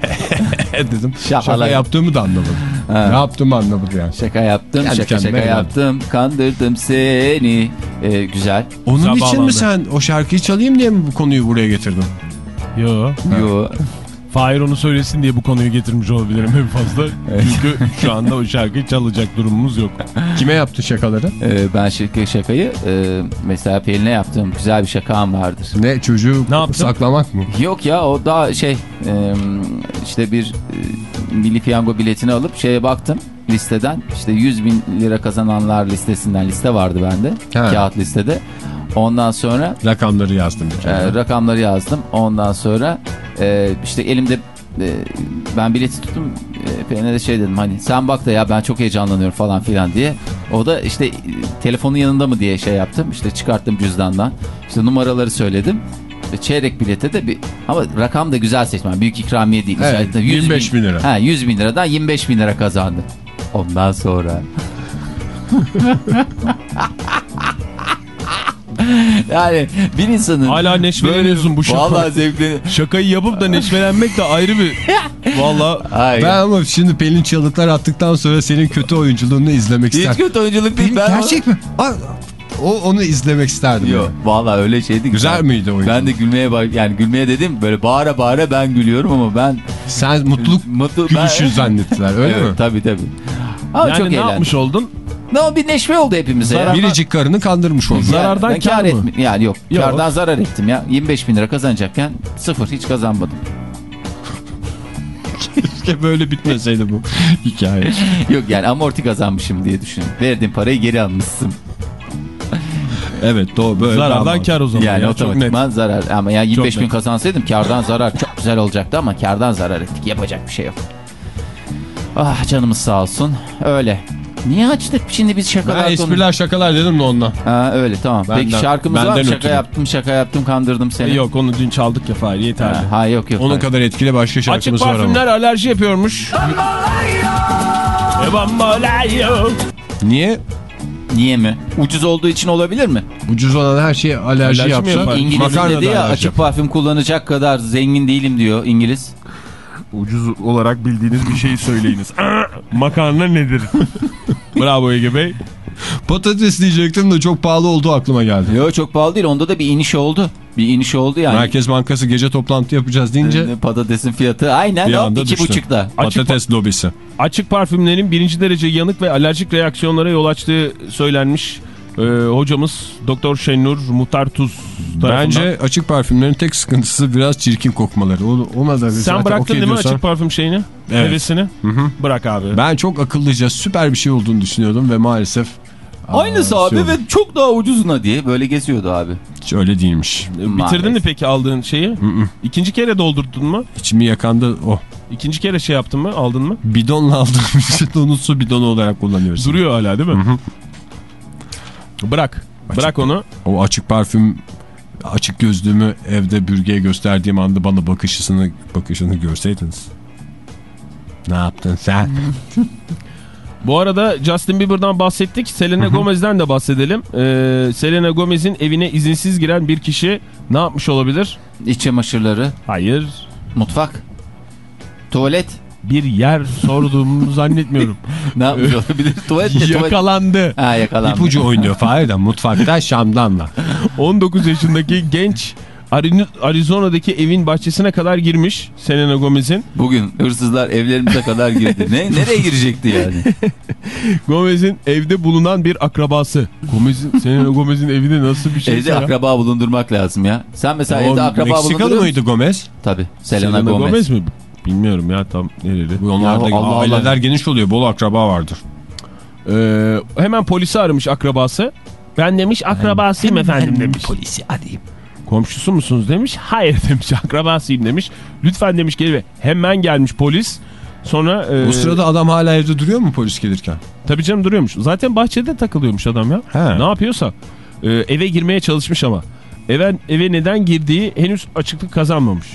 dedim. Şaka Şakalar. yaptığımı da anlamadım. Ha. Ne yaptığımı anlamadı yani. Şaka yaptım, Kendi şaka şaka yaptım, kandırdım seni. Ee, güzel. Onun Güzel için mi bağlandı. sen o şarkıyı çalayım diye mi bu konuyu buraya getirdin? Yo. Yo. Fahir onu söylesin diye bu konuyu getirmiş olabilirim en fazla. Çünkü şu anda o şarkıyı çalacak durumumuz yok. Kime yaptın şakaları? Ee, ben şaka şakayı e, mesela Pelin'e yaptığım güzel bir şakam vardır. Ne çocuğu Ne yaptın? saklamak mı? Yok ya o daha şey e, işte bir e, milli piyango biletini alıp şeye baktım listeden işte 100 bin lira kazananlar listesinden liste vardı bende kağıt listede. Ondan sonra Rakamları yazdım bir kere. e, rakamları yazdım. Ondan sonra e, işte elimde e, ben bileti tuttum. E, Pelin'e de şey dedim hani sen bak da ya ben çok heyecanlanıyorum falan filan diye. O da işte e, telefonun yanında mı diye şey yaptım. İşte çıkarttım cüzdandan. İşte numaraları söyledim. İşte çeyrek bilete de bir ama rakam da güzel seçmem. Büyük ikramiye değil. Evet, İşte 100 25 bin lira. Ha 100 bin liradan 25 bin lira kazandı. Ondan sonra yani bir insanın Hala neşveleniyorsun bu şaka. Vallahi zevkli. Şakayı yapıp da neşvelenmek de ayrı bir... Valla. Ben ama şimdi Pelin Çalıklar attıktan sonra senin kötü oyunculuğunu izlemek Hiç isterdim. kötü oyunculuk değil. Ben Gerçek mi? O, onu izlemek isterdim. Yok yani. vallahi öyle şeydi. Güzel Ben- miydi oyunculuk? Ben de gülmeye bak yani gülmeye dedim böyle bağıra bağıra ben gülüyorum ama ben Sen mutluluk mutlu gülüşü ben... zannettiler öyle evet, mi? Tabii tabii. Ama yani çok ne eğlendim. yapmış oldun? Ne o bir neşve oldu hepimize ya. Zarar- Biricik karını kandırmış oldu. Zarardan ben kar mı? etmi- Yani yok, Yok. Kardan zarar ettim ya. 25 bin lira kazanacakken sıfır hiç kazanmadım. Keşke böyle bitmeseydi bu hikaye. yok yani amorti kazanmışım diye düşün. Verdiğin parayı geri almışsın. Evet doğru böyle. Zarardan kar o zaman. yani ya, otomatikman zarar. Ama yani 25 bin net. kazansaydım kardan zarar çok güzel olacaktı ama kardan zarar ettik. Yapacak bir şey yok. Ah canımız sağ olsun. Öyle. Niye açtık şimdi biz şakalar Ben konu- espriler şakalar dedim de ondan. Ha öyle tamam. Peki Benden- şarkımız var mı? Şaka ötürü. yaptım şaka yaptım kandırdım seni. Yok onu dün çaldık ya Fahir yeterli. Ha, ha, yok yok. Onun Hayır. kadar etkili başka Açık şarkımız var ama. parfümler alerji yapıyormuş. E. Niye? Niye mi? Ucuz olduğu için olabilir mi? Ucuz olan her şeye alerji, Alerji yapsa yapar? İngiliz makarna dedi ya açık parfüm kullanacak kadar zengin değilim diyor İngiliz. Ucuz olarak bildiğiniz bir şeyi söyleyiniz. Makarna nedir? Bravo Ege Bey. Patates diyecektim de çok pahalı olduğu aklıma geldi. Yok çok pahalı değil onda da bir iniş oldu. Bir iniş oldu yani. Merkez Bankası gece toplantı yapacağız deyince Ee, Patatesin fiyatı aynen bir o anda iki buçukta. Patates lobisi. Açık parfümlerin birinci derece yanık ve alerjik reaksiyonlara yol açtığı söylenmiş. Ee, hocamız Doktor Şenur Muhtar Tuz tarafından. Bence açık parfümlerin tek sıkıntısı biraz çirkin kokmaları. O- Ona da Sen bıraktın okey değil mi diyorsan- açık parfüm şeyini? Evet. Hevesini? Bırak abi. Ben çok akıllıca süper bir şey olduğunu düşünüyordum ve maalesef... Aynısı Aa, abi şey ve çok daha ucuzuna diye böyle geziyordu abi. Hiç öyle değilmiş. Bitirdin mi peki aldığın şeyi? İkinci kere doldurdun mu? İçimi yakan da o. İkinci kere şey yaptın mı? Aldın mı? Bidonla aldığım için onu su bidonu olarak kullanıyoruz. Duruyor hala değil mi? Bırak. Bırak onu. O açık parfüm açık gözlüğümü evde bürgeye gösterdiğim anda bana bakışını bakışını görseydiniz. Ne yaptın sen? Bu arada Justin Bieber'dan bahsettik. Selena Gomez'den de bahsedelim. Ee, Selena Gomez'in evine izinsiz giren bir kişi ne yapmış olabilir? İç çamaşırları, Hayır. mutfak, tuvalet. Bir yer sorduğumu zannetmiyorum. Ne yapmış olabilir? Tuvalet tuvalet. Yakalandı. Ha yakalandı. İpucu oynuyor Fahir de mutfakta Şam'danla. 19 yaşındaki genç Ari- Arizona'daki evin bahçesine kadar girmiş Selena Gomez'in. Bugün hırsızlar evlerimize kadar girdi. Ne nereye girecekti yani? Gomez'in evde bulunan bir akrabası. Gomez'in Selena Gomez'in evinde nasıl bir şey? Evde akraba bulundurmak lazım ya. Sen mesela evde akraba Meksikalı bulunduruyor mıydı? Gomez? Tabii. Selena, Selena Gomez. Gomez. mi? Bilmiyorum ya tam nereli. Onlarda Ya Allah Allah. aileler geniş oluyor. Bol akraba vardır. Ee, hemen polisi aramış akrabası. Ben demiş akrabasıyım efendim demiş. Polisi arayayım. Komşusu musunuz demiş. Hayır demiş akrabasıyım demiş. Lütfen demiş gel. Hemen gelmiş polis. Sonra e, Bu sırada adam hala evde duruyor mu polis gelirken? tabii canım duruyormuş. Zaten bahçede takılıyormuş adam ya. He. Ne yapıyorsa. Ee, eve girmeye çalışmış ama. Eve, eve neden girdiği henüz açıklık kazanmamış.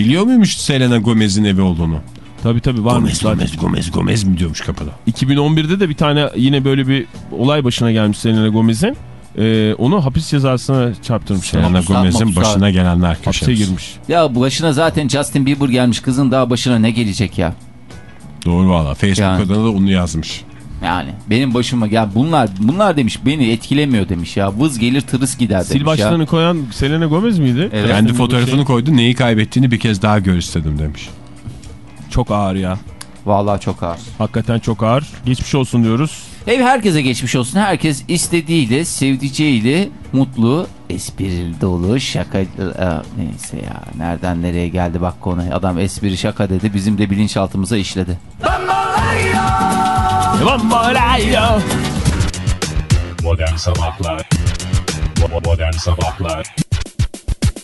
Biliyor muymuş Selena Gomez'in evi olduğunu? Tabii tabii varmış Gomez. Gomez, Gomez, Gomez mi diyormuş kapıda? 2011'de de bir tane yine böyle bir olay başına gelmiş Selena Gomez'in. Ee, onu hapis cezasına çarptırmışlar. Selena Gomez'in başına gelenler Hapse köşemiz. girmiş. Ya başına zaten Justin Bieber gelmiş. Kızın daha başına ne gelecek ya? Doğru valla. Facebook Yani. adına da onu yazmış. Yani benim başıma gel bunlar bunlar demiş beni etkilemiyor demiş ya. Vız gelir tırıs gider demiş Sil ya. başlığını koyan Selena Gomez miydi? Evet. Kendi fotoğrafını Bieber koydu. Neyi kaybettiğini bir kez daha gör istedim demiş. şey- Çok ağır ya. Vallahi çok ağır. Hakikaten çok ağır. Geçmiş olsun diyoruz. Ev herkese geçmiş olsun. Herkes istediğiyle, sevdiceğiyle mutlu, esprili dolu, şaka... Aa, neyse ya nereden nereye geldi bak konu. Adam espri şaka dedi bizim de bilinçaltımıza işledi. Modern Sabahlar Bo- Modern Sabahlar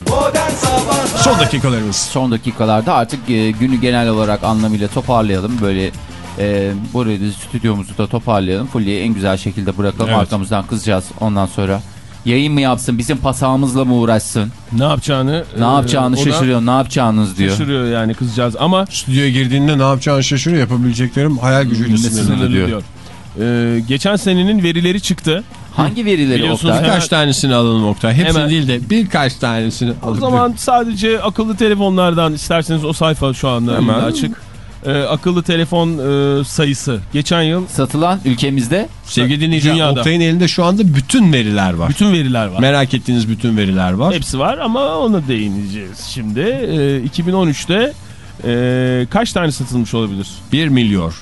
Modern Sabahlar Son dakikalarımız. Son dakikalarda artık e, günü genel olarak anlamıyla toparlayalım. Böyle e, burayı da stüdyomuzu da toparlayalım. Fulya'yı en güzel şekilde bırakalım. Evet. Arkamızdan kızacağız ondan sonra. Yayın mı yapsın bizim pasağımızla mı uğraşsın? Ne yapacağını Ne e, yapacağını o da şaşırıyor ne yapacağınız diyor. Şaşırıyor yani kızcağız ama Stüdyoya girdiğinde ne yapacağını şaşırıyor. Yapabileceklerim hayal gücüyle Ne sınırlı. diyor. diyor. E, geçen senenin verileri çıktı. Hangi verileri Biliyorsunuz Oktay? Birkaç tanesini alalım Oktay. Hepsini Hemen. değil de birkaç tanesini O alıp zaman sadece akıllı telefonlardan isterseniz o sayfa şu anda Hemen. açık. E, akıllı telefon e, sayısı geçen yıl Satılan ülkemizde Sevgili dinleyiciler Dünyada. Oktay'ın elinde şu anda bütün veriler var. bütün veriler var. Merak ettiğiniz bütün veriler var. Hepsi var ama ona değineceğiz şimdi. E, 2013'te e, kaç tane satılmış olabilir? 1 milyon.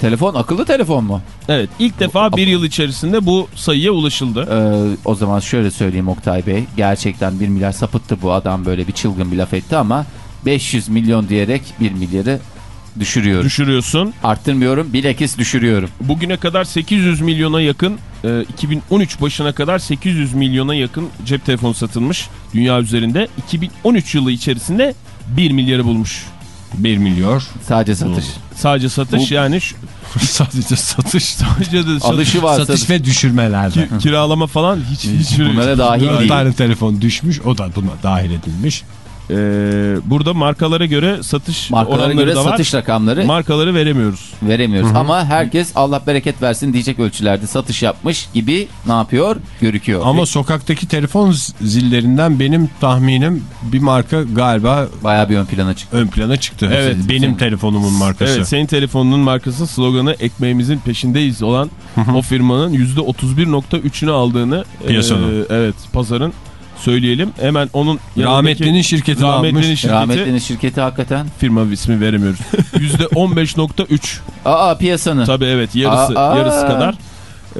telefon akıllı telefon mu? Evet ilk defa bir yıl içerisinde bu sayıya ulaşıldı. Ee, o zaman şöyle söyleyeyim Oktay Bey. Gerçekten 1 milyar sapıttı bu adam böyle bir çılgın bir laf etti ama 500 milyon diyerek 1 milyarı düşürüyorum. Düşürüyorsun. Arttırmıyorum bilakis düşürüyorum. Bugüne kadar 800 milyona yakın, e, 2013 başına kadar 800 milyona yakın cep telefonu satılmış dünya üzerinde. 2013 yılı içerisinde 1 milyarı bulmuş. 1 milyon. Sadece satış. Sadece satış Bu- yani şu, Sadece satış. sadece de satış, Alışı var Satış satış. ve düşürmelerde. kiralama falan hiç hiç Bunlara dahil Bir değil. tane telefon düşmüş. O da buna dahil edilmiş. Ee, burada markalara göre satış Markalara göre da var. satış rakamları Markaları veremiyoruz. veremiyoruz. Ama herkes Allah bereket versin diyecek ölçülerde satış yapmış gibi ne yapıyor? Görüküyor. Ama sokaktaki telefon zillerinden benim tahminim bir marka galiba Bayağı bir ön plana çıktı. ön plana çıktı. Evet. Benim telefonumun markası. Evet senin telefonunun markası sloganı ekmeğimizin peşindeyiz olan o firmanın %31.3'ünü aldığını Piyasanın. e, evet pazarın söyleyelim. Hemen onun Rahmetlinin şirketini rahmetlinin almış. şirketi Rahmetlinin şirketi hakikaten. firma ismi veremiyoruz. %15.3 Aa piyasanın. tabii evet yarısı Aa. yarısı kadar.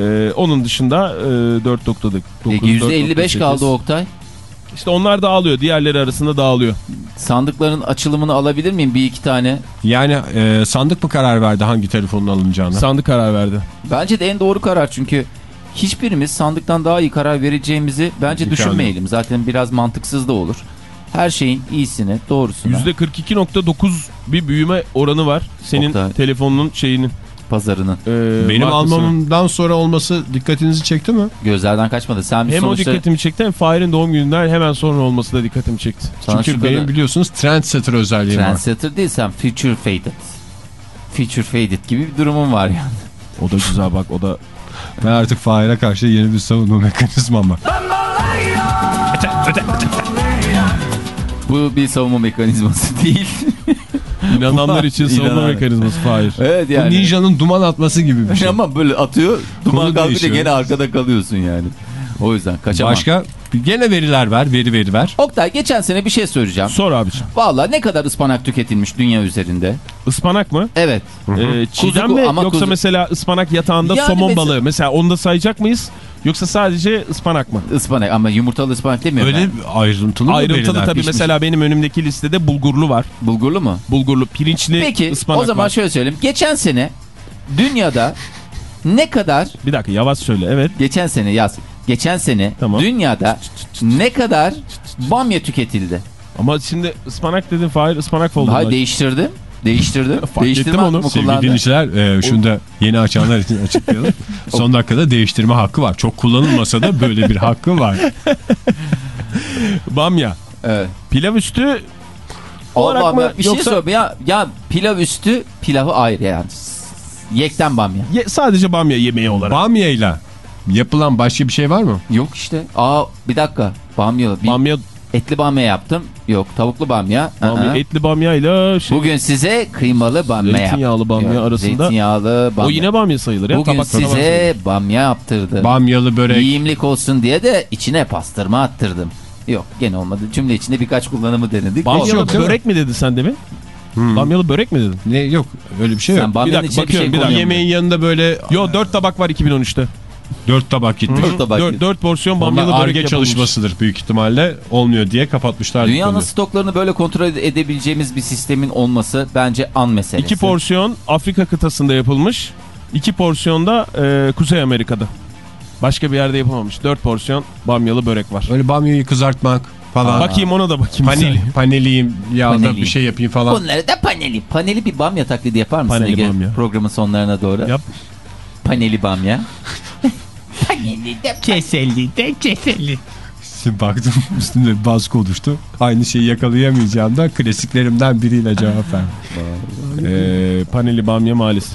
Ee, onun dışında e, 4.9 Peki %55 kaldı Oktay. İşte onlar dağılıyor. Diğerleri arasında dağılıyor. Sandıkların açılımını alabilir miyim bir iki tane? Yani e, sandık mı karar verdi hangi telefonun alınacağına? Sandık karar verdi. Bence de en doğru karar çünkü hiçbirimiz sandıktan daha iyi karar vereceğimizi bence İmkanı düşünmeyelim. Zaten biraz mantıksız da olur. Her şeyin iyisini, doğrusunu, %42.9 bir büyüme oranı var. Senin Oktay. telefonunun şeyinin. pazarının e, Benim almamdan sonra olması dikkatinizi çekti mi? gözlerden kaçmadı. Sen bir Hem o sonuçta dikkatimi çekti hem Fahir'in doğum gününden hemen sonra olması da dikkatimi çekti. sana Çünkü benim kadar- biliyorsunuz trendsetter özelliğim var. Trendsetter değil sen future faded. Future faded gibi bir durumun var yani. O da güzel bak o da. Ben artık Fahir'e karşı yeni bir savunma mekanizmam var. Bu bir savunma mekanizması değil. İnananlar için savunma İnananlar. mekanizması Fahir. evet Bu yani. ninjanın duman atması gibi bir şey. Ama böyle atıyor, duman kalkınca gene arkada kalıyorsun yani. O yüzden kaçamam. Başka gene veriler ver, veri veri ver. Oktay geçen sene bir şey söyleyeceğim. Sor abiciğim. Valla ne kadar ıspanak tüketilmiş dünya üzerinde? Ispanak mı? Evet. Ee, çiğdem Kuzu- mi ama yoksa kuzu- mesela ıspanak yatağında Yani somon mesela- balığı. Mesela onu da sayacak mıyız? Yoksa sadece ıspanak mı? Ispanak ama yumurtalı ıspanak demiyorum Öyle ben. ayrıntılı mı Ayrıntılı tabii Pişmiş. mesela benim önümdeki listede bulgurlu var. Bulgurlu mu? Bulgurlu, pirinçli Peki ıspanak o zaman var. şöyle söyleyeyim. Geçen sene dünyada ne kadar Bir dakika yavaş söyle evet. geçen sene yaz. Geçen sene Tamam. dünyada ne kadar bamya tüketildi? Ama şimdi ıspanak dedin Fahir ıspanak oldu. Hayır değiştirdim. Değiştirdim. Fark Değiştirme ettim onu. Sevgili dinleyiciler e, şunu da yeni açanlar için açıklayalım. Son dakikada değiştirme hakkı var. Çok kullanılmasa da böyle bir hakkı var. Bamya. Evet. Pilav üstü olarak Allah mı, Allah, bir şey yoksa- söyle ya, ya pilav üstü pilavı ayrı yani. Yekten bamya. ye- sadece bamya yemeği olarak. Bamyayla yapılan başka bir şey var mı? Yok işte. Aa bir dakika. Bamya. Bir bamya, etli bamya yaptım. Yok tavuklu bamya. bamya Aa. etli bamyayla şey, Bugün size kıymalı bamya yaptım. zeytinyağlı bamya Yok, arasında. Zeytinyağlı bamya. O yine bamya sayılır ya. Bugün tabak size bamya yaptırdım. Bamyalı börek. Giyimlik olsun diye de içine pastırma attırdım. Yok gene olmadı. Cümle içinde birkaç kullanımı denedik. Bamyalı mi? börek mi dedin sen demin? Bamyalı börek mi dedin? Ne yok öyle bir şey Sen yok. bamyanın Bir dakika, içine bir şey bakıyorum, bir dakika. Yemeğin yanında böyle Yo 4 tabak var 2013'te. Dört tabak gitmiş. Dört tabak. 4, 4 porsiyon bamyalı börek arge yapılmış. çalışmasıdır büyük ihtimalle. Olmuyor diye kapatmışlar. Dünyanın stoklarını böyle kontrol edebileceğimiz bir sistemin olması bence an meselesi. 2 porsiyon Afrika kıtasında yapılmış. 2 porsiyon da e, Kuzey Amerika'da. Başka bir yerde yapılmamış. 4 porsiyon bamyalı börek var. Öyle bamyayı kızartmak falan. Bakayım ona da bakayım. Paneli, paneliyim yağda Paneliyim. bir şey yapayım falan. Bunları da paneli. Paneli bir bamya taklidi yapar mısın Paneli Ege? bamya. Programın sonlarına doğru. Yap. Paneli bamya. Keselli de keselli. Şimdi baktım üstünde bir baskı oluştu. Aynı şeyi yakalayamayacağım da klasiklerimden biriyle cevap ver. Ee, paneli bamya maalesef.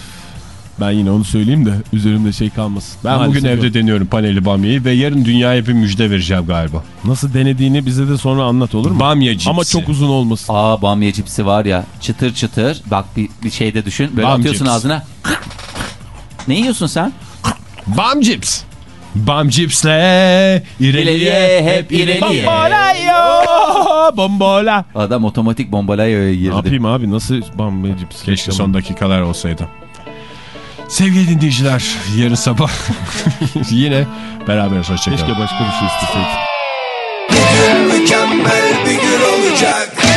Ben yine onu söyleyeyim de üzerimde şey kalmasın. Ben Maalesef bugün evde yok. deniyorum paneli bamyayı ve yarın dünyaya bir müjde vereceğim galiba. Nasıl denediğini bize de sonra anlat olur mu? Bamya cipsi. Ama çok uzun olmasın. Aa bamya cipsi var ya çıtır çıtır. Bak bir, bir şeyde düşün. Böyle Bam atıyorsun cips. ağzına. Ne yiyorsun sen? Bam cips. Bam cipsle ileriye hep ileriye. Bombolayo oh! bombola. Adam otomatik bombolayo'ya girdi. Ne yapayım abi nasıl bam cips? Keşke son dakikalar olsaydı. Sevgili dinleyiciler yarın sabah yine beraber hoşçakalın. Keşke başka bir şey isteseydik. Mükemmel bir gün olacak.